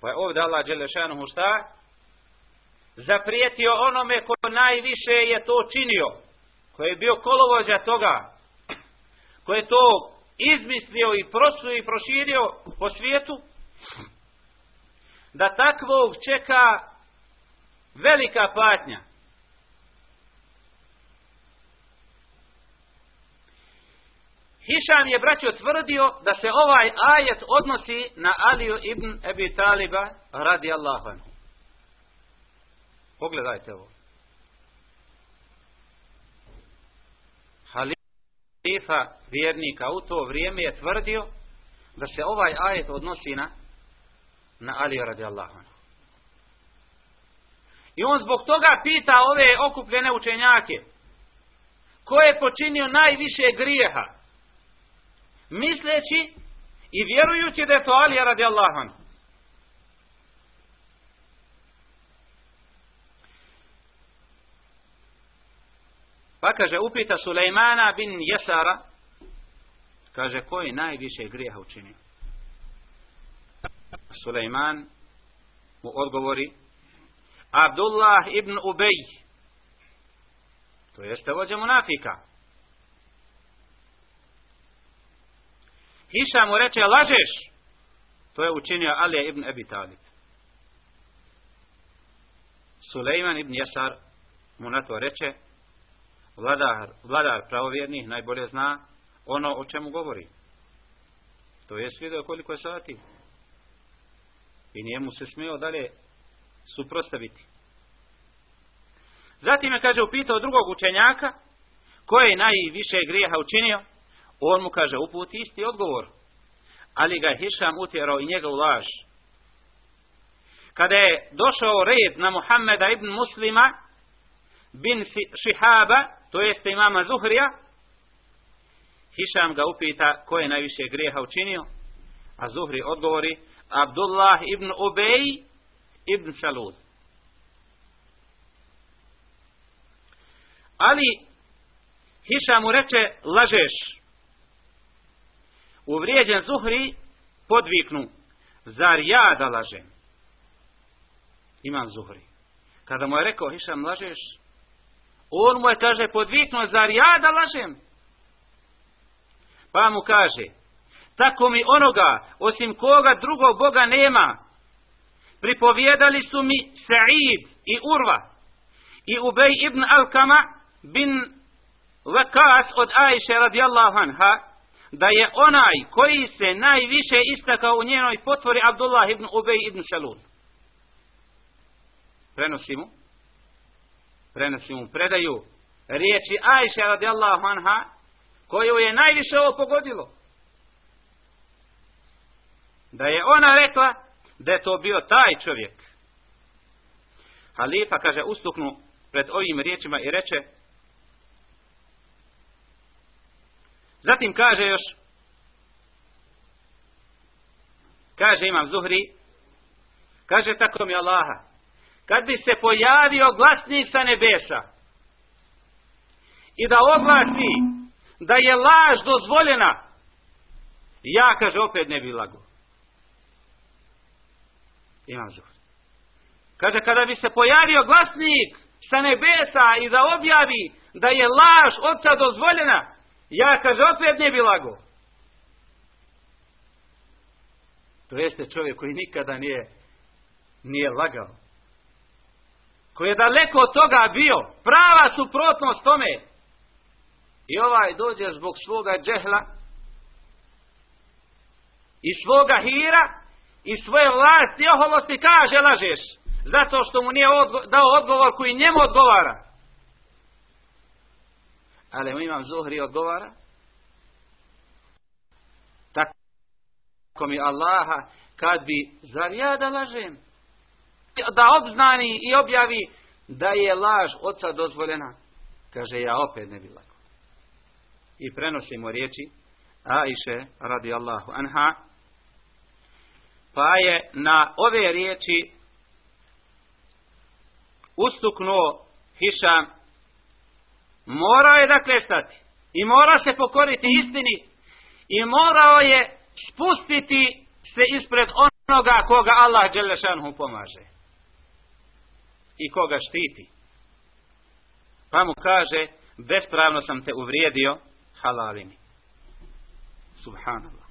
pa je ovdje Allah Đelešanuhu šta zaprijetio onome ko najviše je to činio koji je bio kolovođa toga koji je to izmislio i prosuo i proširio po svijetu, da takvog čeka velika patnja. Hišam je braćo tvrdio da se ovaj ajet odnosi na Aliju ibn Ebi Taliba radi Allahu Pogledajte ovo. Halifa vjernika u to vrijeme je tvrdio da se ovaj ajet odnosi na na Ali radijallahu anhu. I on zbog toga pita ove okupljene učenjake ko je počinio najviše grijeha misleći i vjerujući da je to Ali radijallahu anhu. Pa kaže, upita Sulejmana bin Jesara, kaže, koji najviše grijeha učinio? Sulejman mu odgovori, Abdullah ibn Ubej, to jeste vođa munafika. Hiša mu reče, lažeš, to je učinio Alija ibn Ebi Talib. Sulejman ibn Jesar mu na to reče, vladar, vladar pravovjernih najbolje zna ono o čemu govori. To je vidio koliko je sati. I njemu se smio dalje suprostaviti. Zatim je, kaže, upitao drugog učenjaka, koje je najviše grijeha učinio, on mu kaže, uputi isti odgovor. Ali ga je Hišam utjerao i njega u laž. Kada je došao red na Muhammeda ibn Muslima, bin Šihaba, to jeste imama Zuhrija, Hišam ga upita ko je najviše grijeha učinio, a Zuhri odgovori Abdullah ibn Ubej ibn Salud. Ali Hišam mu reče, lažeš. Uvrijeđen Zuhri podviknu, zar ja da lažem? Imam Zuhri. Kada mu je rekao, Hišam, lažeš, On mu je, kaže, podviknuo, zar ja da lažem? Pa mu kaže, tako mi onoga, osim koga drugog Boga nema, pripovjedali su mi Sa'id i Urva. i Ubej ibn Alkama bin Vakas od Ajše radijallahu anha, da je onaj koji se najviše istakao u njenoj potvori Abdullah ibn Ubej ibn Salul. Prenosi mu, prenosi mu, predaju riječi Ajše radijallahu anha, koju je najviše ovo pogodilo. Da je ona rekla da je to bio taj čovjek. Halifa, kaže, ustuknu pred ovim riječima i reče, Zatim kaže još, kaže imam Zuhri, kaže tako mi Allaha, kad bi se pojavio glasnik sa nebesa i da oglasi da je laž dozvoljena, ja, kaže, opet ne bi lago. Imam Zuhri. Kaže, kada bi se pojavio glasnik sa nebesa i da objavi da je laž oca dozvoljena, Ja, kaže, opet ne bi lago. To jeste čovjek koji nikada nije, nije lagao. Koji je daleko od toga bio. Prava suprotnost tome. I ovaj dođe zbog svoga džehla i svoga hira i svoje vlasti oholosti kaže lažeš. Zato što mu nije odgo dao odgovor koji njemu odgovara. Ali mu imam Zuhri odgovara. Tako mi Allaha, kad bi, zar ja da lažem? Da obznani i objavi da je laž oca dozvoljena. Kaže, ja opet ne bi lako. I prenosimo riječi Aiše radi Allahu anha. Pa je na ove riječi ustuknuo Hišam morao je dakle stati i mora se pokoriti istini i morao je spustiti se ispred onoga koga Allah Đelešanhu pomaže i koga štiti pa mu kaže bespravno sam te uvrijedio halalini subhanallah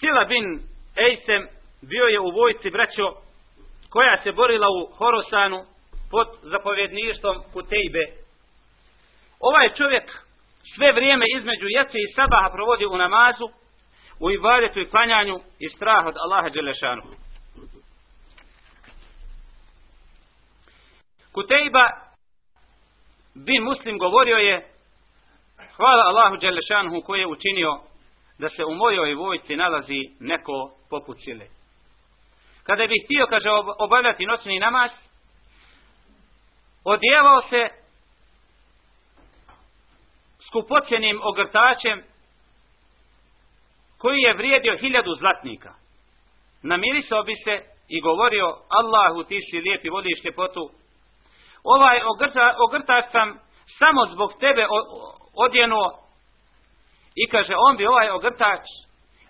Sila bin Ejsem bio je u vojci braćo koja se borila u Horosanu pod zapovjedništvom Kutejbe. Ovaj čovjek sve vrijeme između jece i sabaha provodi u namazu, u ibadetu i klanjanju i strah od Allaha Đelešanu. Kutejba bin muslim govorio je hvala Allahu Đelešanhu koji je učinio da se u mojoj vojci nalazi neko poput sile. Kada bi htio, kaže, obavljati noćni namaz, odjevao se skupocenim ogrtačem koji je vrijedio hiljadu zlatnika. Namirisao bi se i govorio Allahu ti si lijep i voliš ljepotu. Ovaj ogrta, ogrtač sam samo zbog tebe odjenuo i kaže on bi ovaj ogrtač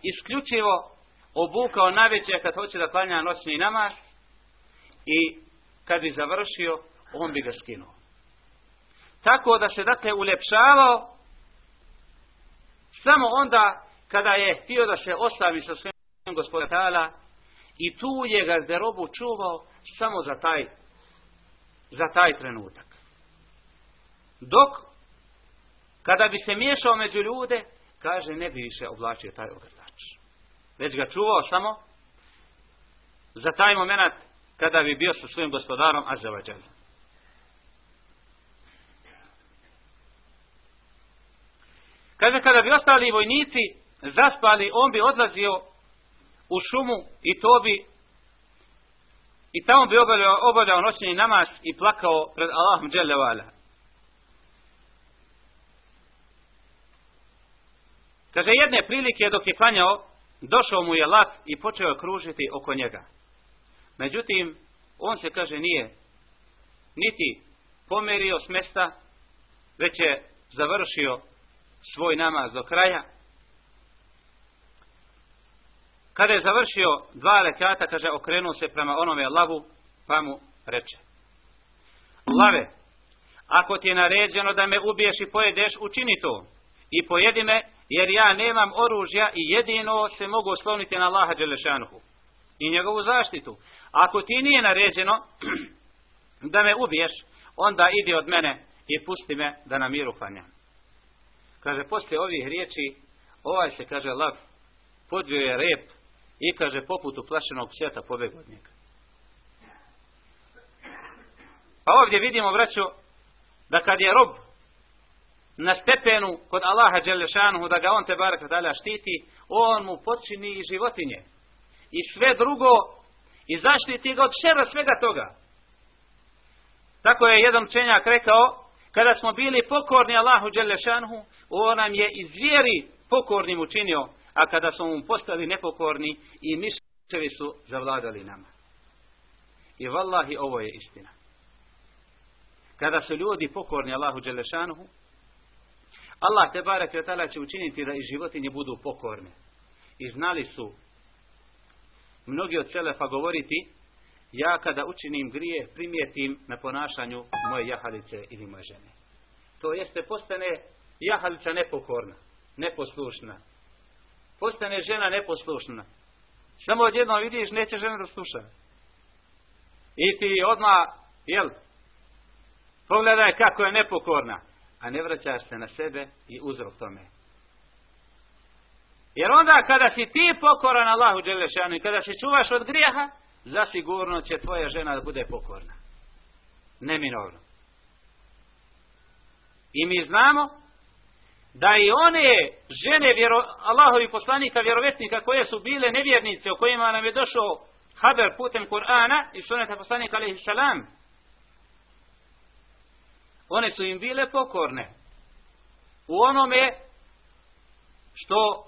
isključivo obukao na kad hoće da klanja noćni namaz i kad bi završio on bi ga skinuo. Tako da se dakle uljepšavao samo onda kada je htio da se ostavi sa svojim gospodetala i tu je garderobu čuvao samo za taj za taj trenutak. Dok kada bi se miješao među ljude, kaže ne bi više oblačio taj ogrtač. Već ga čuvao samo za taj moment kada bi bio sa svojim gospodarom Azevađanom. Kaže, kada bi ostali vojnici zaspali, on bi odlazio u šumu i to bi i tamo bi obavljao, obavljao noćni namaz i plakao pred Allahom dželevala. Kaže, jedne prilike dok je klanjao, došao mu je lat i počeo kružiti oko njega. Međutim, on se, kaže, nije niti pomerio s mesta, već je završio svoj namaz do kraja. Kada je završio dva rekata, kaže, okrenuo se prema onome lavu, pa mu reče. Lave, ako ti je naređeno da me ubiješ i pojedeš, učini to. I pojedi me, jer ja nemam oružja i jedino se mogu osloniti na Allaha Đelešanuhu. I njegovu zaštitu. ako ti nije naređeno da me ubiješ, onda idi od mene i pusti me da na miru klanjam. Kaže, poslije ovih riječi, ovaj se, kaže, lav, podvio je rep i, kaže, poput uplašenog svijeta pobeg od njega. Pa ovdje vidimo, vraćo, da kad je rob na stepenu kod Allaha Đelešanuhu, da ga on te barak dalja štiti, on mu počini i životinje. I sve drugo, i zaštiti ga od šera svega toga. Tako je jedan učenjak rekao, kada smo bili pokorni Allahu Đelešanuhu, on nam je iz vjeri pokornim učinio, a kada smo mu postali nepokorni i miševi su zavladali nama. I vallahi ovo je istina. Kada su ljudi pokorni Allahu Đelešanuhu, Allah te barek tala će učiniti da i životinje budu pokorne. I znali su mnogi od Selefa govoriti ja kada učinim grije primijetim na ponašanju moje jahalice ili moje žene. To jeste postane jahalica nepokorna, neposlušna. Postane žena neposlušna. Samo odjedno vidiš neće žena da sluša. I ti odmah, jel, pogledaj kako je nepokorna a ne vraćaš se na sebe i uzrok tome. Jer onda kada si ti pokoran Allahu Đelešanu i kada se čuvaš od grijeha, zasigurno će tvoja žena da bude pokorna. Neminovno. I mi znamo da i one žene vjero, Allahovi poslanika vjerovetnika koje su bile nevjernice o kojima nam je došao haber putem Kur'ana i suneta poslanika alaihi salam one su im bile pokorne u onome što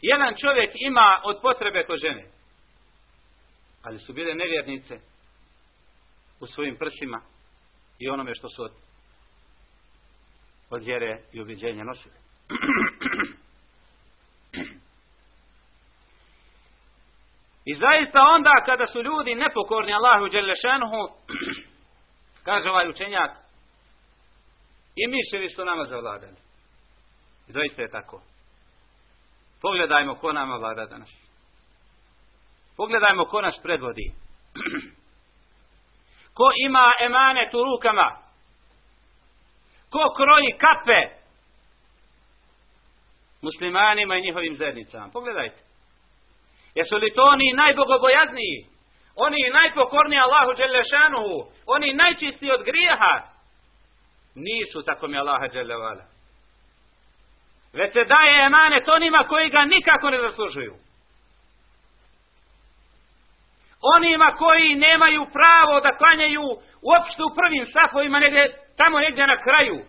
jedan čovjek ima od potrebe ko žene. Ali su bile nevjernice u svojim prsima i onome što su od, od vjere i ubiđenja nosili. I zaista onda kada su ljudi nepokorni Allahu Đelešanuhu, kaže ovaj učenjak, I miševi su nama zavladali. I doista je tako. Pogledajmo ko nama vlada danas. Pogledajmo ko nas predvodi. ko ima emanet u rukama. Ko kroji kape muslimanima i njihovim zajednicama. Pogledajte. Jesu li to oni najbogobojazniji? Oni najpokorniji Allahu Đelešanuhu? Oni najčistiji od grijeha? nisu tako mi Allaha Đelevala. Već se daje emanet onima koji ga nikako ne zaslužuju. Onima koji nemaju pravo da klanjaju uopšte u prvim safovima, negdje, tamo negdje na kraju.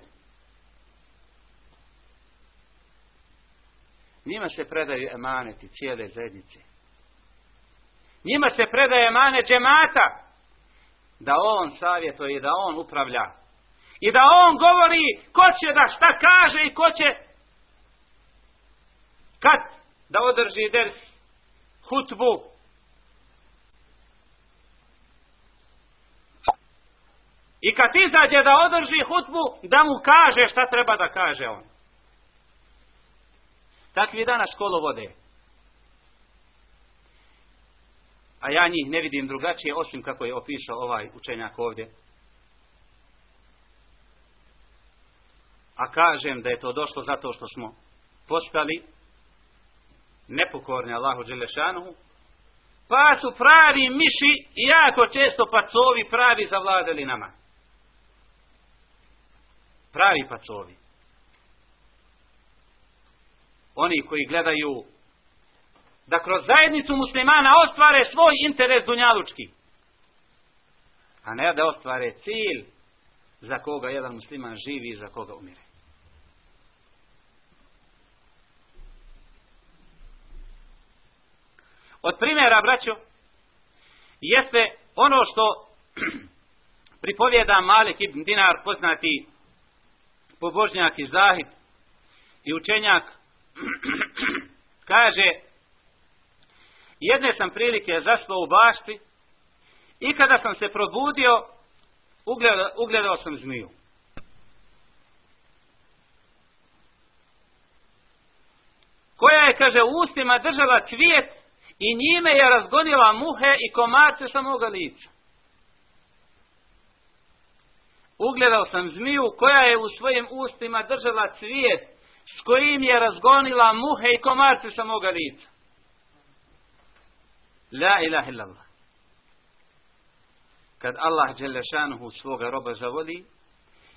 Njima se predaju emaneti cijele zajednice. Njima se predaje emanet džemata da on savjetuje i da on upravlja I da on govori ko će da šta kaže i ko će kad da održi ders hutbu. I kad izađe da održi hutbu, da mu kaže šta treba da kaže on. Takvi danas školu vode. A ja njih ne vidim drugačije, osim kako je opisao ovaj učenjak ovdje. a kažem da je to došlo zato što smo postali nepokorni Allahu Đelešanuhu, pa su pravi miši i jako često pacovi pravi zavladali nama. Pravi pacovi. Oni koji gledaju da kroz zajednicu muslimana ostvare svoj interes dunjalučki. A ne da ostvare cilj za koga jedan musliman živi i za koga umire. Od primjera, braćo, jeste ono što pripovjeda Malik ibn Dinar, poznati pobožnjak i zahid i učenjak, kaže, jedne sam prilike zaspao u bašti i kada sam se probudio, ugledao, ugledao sam zmiju. Koja je, kaže, u ustima držala cvijet i njime je razgonila muhe i komarce sa moga lica. Ugledao sam zmiju koja je u svojim ustima držala cvijet s kojim je razgonila muhe i komarce sa moga lica. La ilaha illallah. Kad Allah Đelešanuhu svoga roba zavoli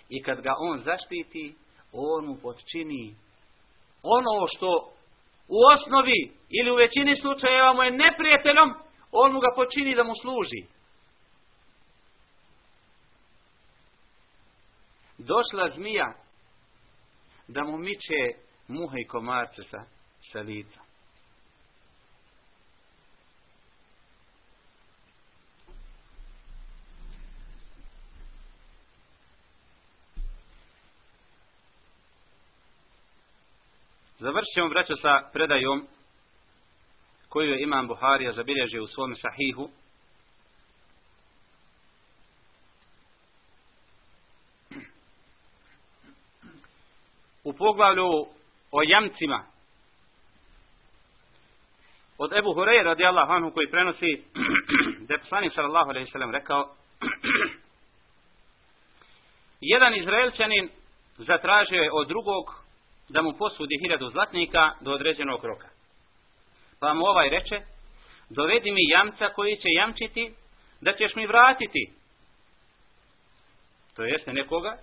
i kad ga on zaštiti, on mu potčini ono što u osnovi ili u većini slučajeva mu je neprijateljom, on mu ga počini da mu služi. Došla zmija da mu miče muhe i komarce sa, sa lica. Završit ćemo, braćo, sa predajom koju je imam Buharija zabilježio u svom sahihu. U poglavlju o jamcima od Ebu Hureyre radijallahu anhu koji prenosi da je poslanik sallallahu alaihi sallam rekao jedan izraelčanin zatražio je od drugog da mu posudi hiljadu zlatnika do određenog roka. Pa mu ovaj reče, dovedi mi jamca koji će jamčiti da ćeš mi vratiti. To jeste nekoga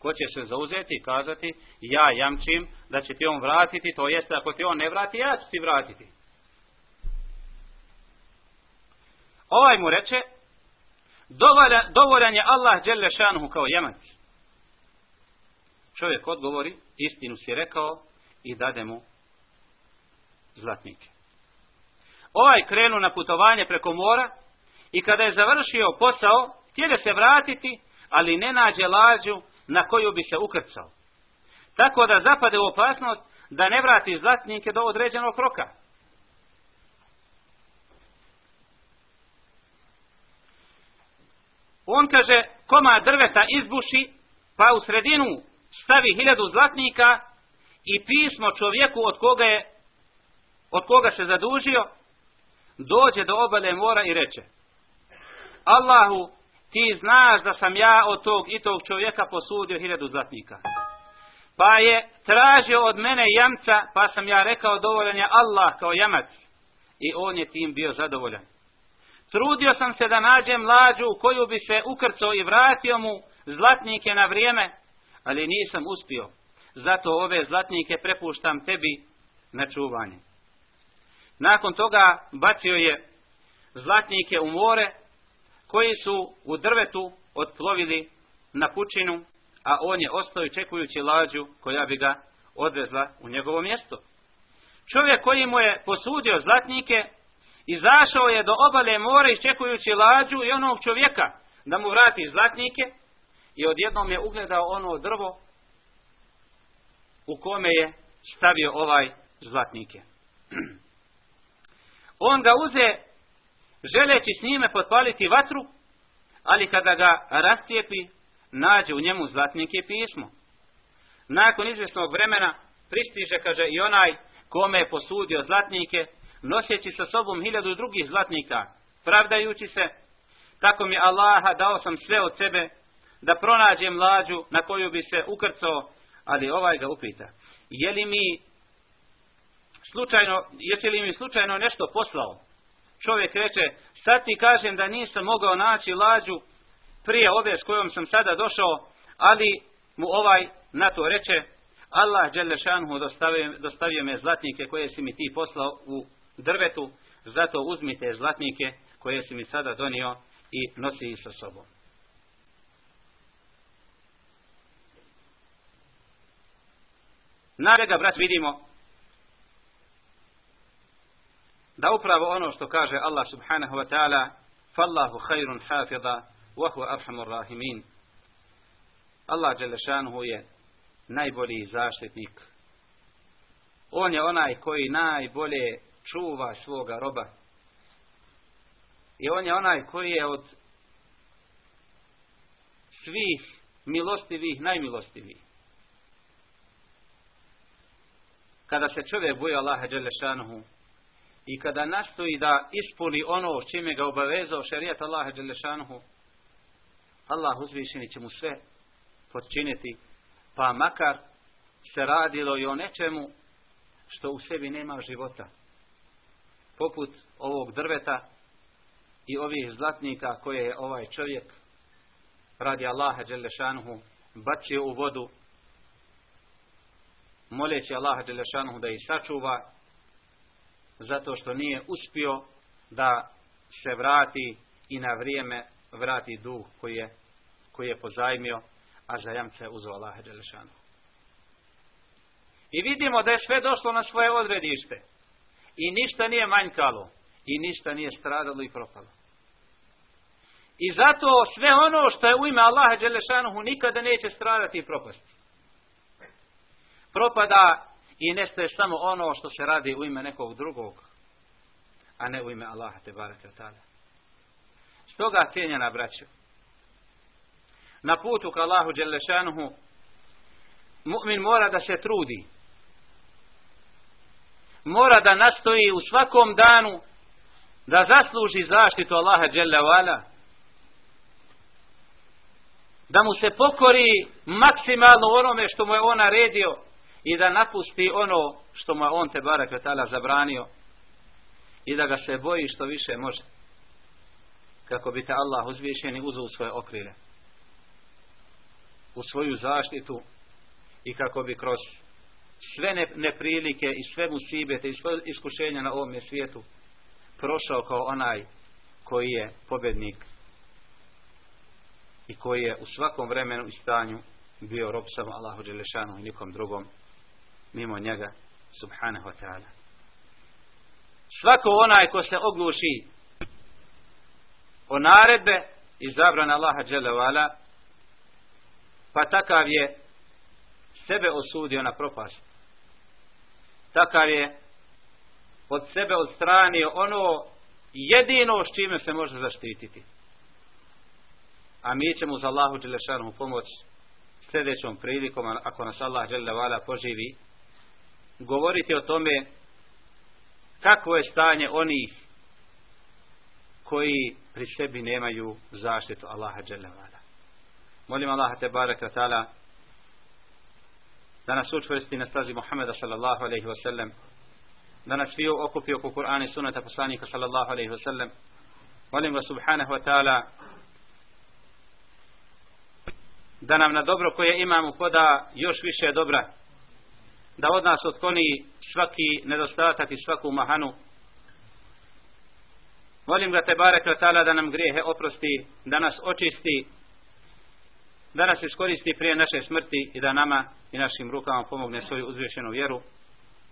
ko će se zauzeti i kazati, ja jamčim da će ti on vratiti, to jeste ako ti on ne vrati, ja ću ti vratiti. Ovaj mu reče, dovoljan je Allah Đelešanuhu kao jamač. čovjek odgovori, istinu si rekao i dade mu zlatnike. Ovaj krenu na putovanje preko mora i kada je završio posao, htjede se vratiti, ali ne nađe lađu na koju bi se ukrcao. Tako da zapade u opasnost da ne vrati zlatnike do određenog roka. On kaže, koma drveta izbuši, pa u sredinu stavi hiljadu zlatnika i pismo čovjeku od koga je od koga se zadužio dođe do obale mora i reče Allahu ti znaš da sam ja od tog i tog čovjeka posudio hiljadu zlatnika pa je tražio od mene jamca pa sam ja rekao dovoljan je Allah kao jamac i on je tim bio zadovoljan trudio sam se da nađem lađu koju bi se ukrcao i vratio mu zlatnike na vrijeme ali nisam uspio. Zato ove zlatnike prepuštam tebi na čuvanje. Nakon toga bacio je zlatnike u more, koji su u drvetu otplovili na pučinu, a on je ostao čekujući lađu koja bi ga odvezla u njegovo mjesto. Čovjek koji mu je posudio zlatnike, izašao je do obale mora iščekujući lađu i onog čovjeka da mu vrati zlatnike, i odjednom je ugledao ono drvo u kome je stavio ovaj zlatnike. On ga uze želeći s njime potpaliti vatru, ali kada ga rastijepi, nađe u njemu zlatnike pismo. Nakon izvjesnog vremena pristiže, kaže, i onaj kome je posudio zlatnike, noseći sa sobom hiljadu drugih zlatnika, pravdajući se, tako mi Allaha dao sam sve od sebe, da pronađem mlađu na koju bi se ukrcao, ali ovaj ga upita. Je li mi slučajno, jesi li mi slučajno nešto poslao? Čovjek reče, sad ti kažem da nisam mogao naći lađu prije ove s kojom sam sada došao, ali mu ovaj na to reče, Allah Đelešanhu dostavio, dostavio me zlatnike koje si mi ti poslao u drvetu, zato uzmite zlatnike koje si mi sada donio i nosi ih sa sobom. Narega, brat, vidimo da upravo ono što kaže Allah subhanahu wa ta'ala fallahu khairun hafidha wa huwa arhamur rahimin. Allah Đelešanuhu je najbolji zaštitnik. On je onaj koji najbolje čuva svoga roba. I on je onaj koji je od svih milostivih najmilostiviji. kada se čovjek boji Allaha Đelešanuhu i kada nastoji da ispuni ono s čime ga obavezao šarijat Allaha Đelešanuhu, Allah uzvišeni će mu sve podčiniti, pa makar se radilo i o nečemu što u sebi nema života. Poput ovog drveta i ovih zlatnika koje je ovaj čovjek radi Allaha Đelešanuhu bacio u vodu moleći Allaha Đelešanuhu da ih sačuva zato što nije uspio da se vrati i na vrijeme vrati duh koji je, koji je pozajmio, a za jamce uzeo Allaha Đelešanu. I vidimo da je sve došlo na svoje odredište. I ništa nije manjkalo. I ništa nije stradalo i propalo. I zato sve ono što je u ime Allaha Đelešanuhu nikada neće stradati i propasti. Propada i nestaje samo ono što se radi u ime nekog drugog, a ne u ime Allaha te barake od tada. Stoga cijenjena braćo, na putu ka Allahu Đelešanuhu, mu'min mora da se trudi, mora da nastoji u svakom danu da zasluži zaštitu Allaha Đelevala, da mu se pokori maksimalno onome što mu je on naredio, i da napusti ono što mu on te barak vetala zabranio. I da ga se boji što više može. Kako bi te Allah uzvišeni uzeo u svoje okrile u svoju zaštitu. I kako bi kroz sve neprilike i sve musibete i sve iskušenja na ovom svijetu prošao kao onaj koji je pobednik i koji je u svakom vremenu i stanju bio rob samo Allahu Đelešanu i nikom drugom mimo njega subhanahu wa ta'ala. Svako onaj ko se ogluši o naredbe i zabrana Allaha dželevala, pa takav je sebe osudio na propast. Takav je od sebe odstranio ono jedino s čime se može zaštititi. A mi ćemo uz Allahu Đelešanu pomoć sljedećom prilikom ako nas Allah Đelevala poživi govoriti o tome kako je stanje onih koji pri sebi nemaju zaštitu Allaha dželevala. Molim Allaha te baraka ta'ala da nas učvrsti na stazi Muhammeda sallallahu alaihi wa sallam da nas svi okupi oko Kur'ana i sunata poslanika sallallahu alaihi wa sallam molim ga subhanahu wa ta'ala da nam na dobro koje imamo poda još više dobra da od nas otkloni svaki nedostatak i svaku mahanu. Molim ga te barek tala da nam grijehe oprosti, da nas očisti, da nas iskoristi prije naše smrti i da nama i našim rukama pomogne svoju uzvišenu vjeru.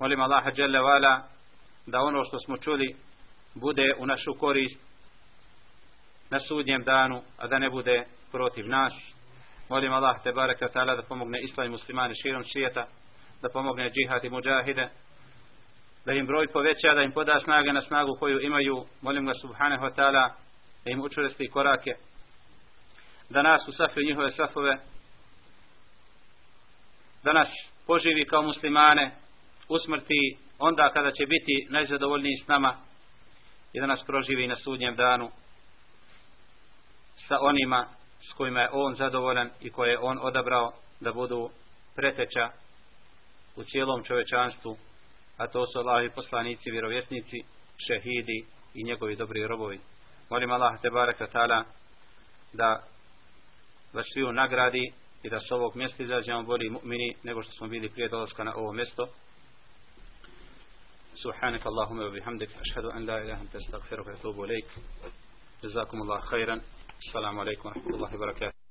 Molim Allaha dželle Vala da ono što smo čuli bude u našu korist na sudnjem danu, a da ne bude protiv nas. Molim Allah te barek tala da pomogne islam i muslimani širom svijeta da pomogne džihad i muđahide, da im broj poveća, da im poda snage na snagu koju imaju, molim ga subhanahu wa ta'ala, da im učvrsti korake, da nas u safi njihove safove, da nas poživi kao muslimane, usmrti onda kada će biti najzadovoljniji s nama i da nas proživi na sudnjem danu sa onima s kojima je on zadovoljan i koje je on odabrao da budu preteča u cijelom čovečanstvu, a to su Allahi poslanici, vjerovjesnici, šehidi i njegovi dobri robovi. Molim Allah te baraka ta'ala da vas sviju nagradi i da s ovog mjesta izađemo bolji mu'mini nego što smo bili prije dolaska na ovo mjesto. سبحانك اللهم وبحمدك أشهد أن لا إله إلا أنت أستغفرك وأتوب إليك جزاكم الله خيرا السلام عليكم ورحمة الله وبركاته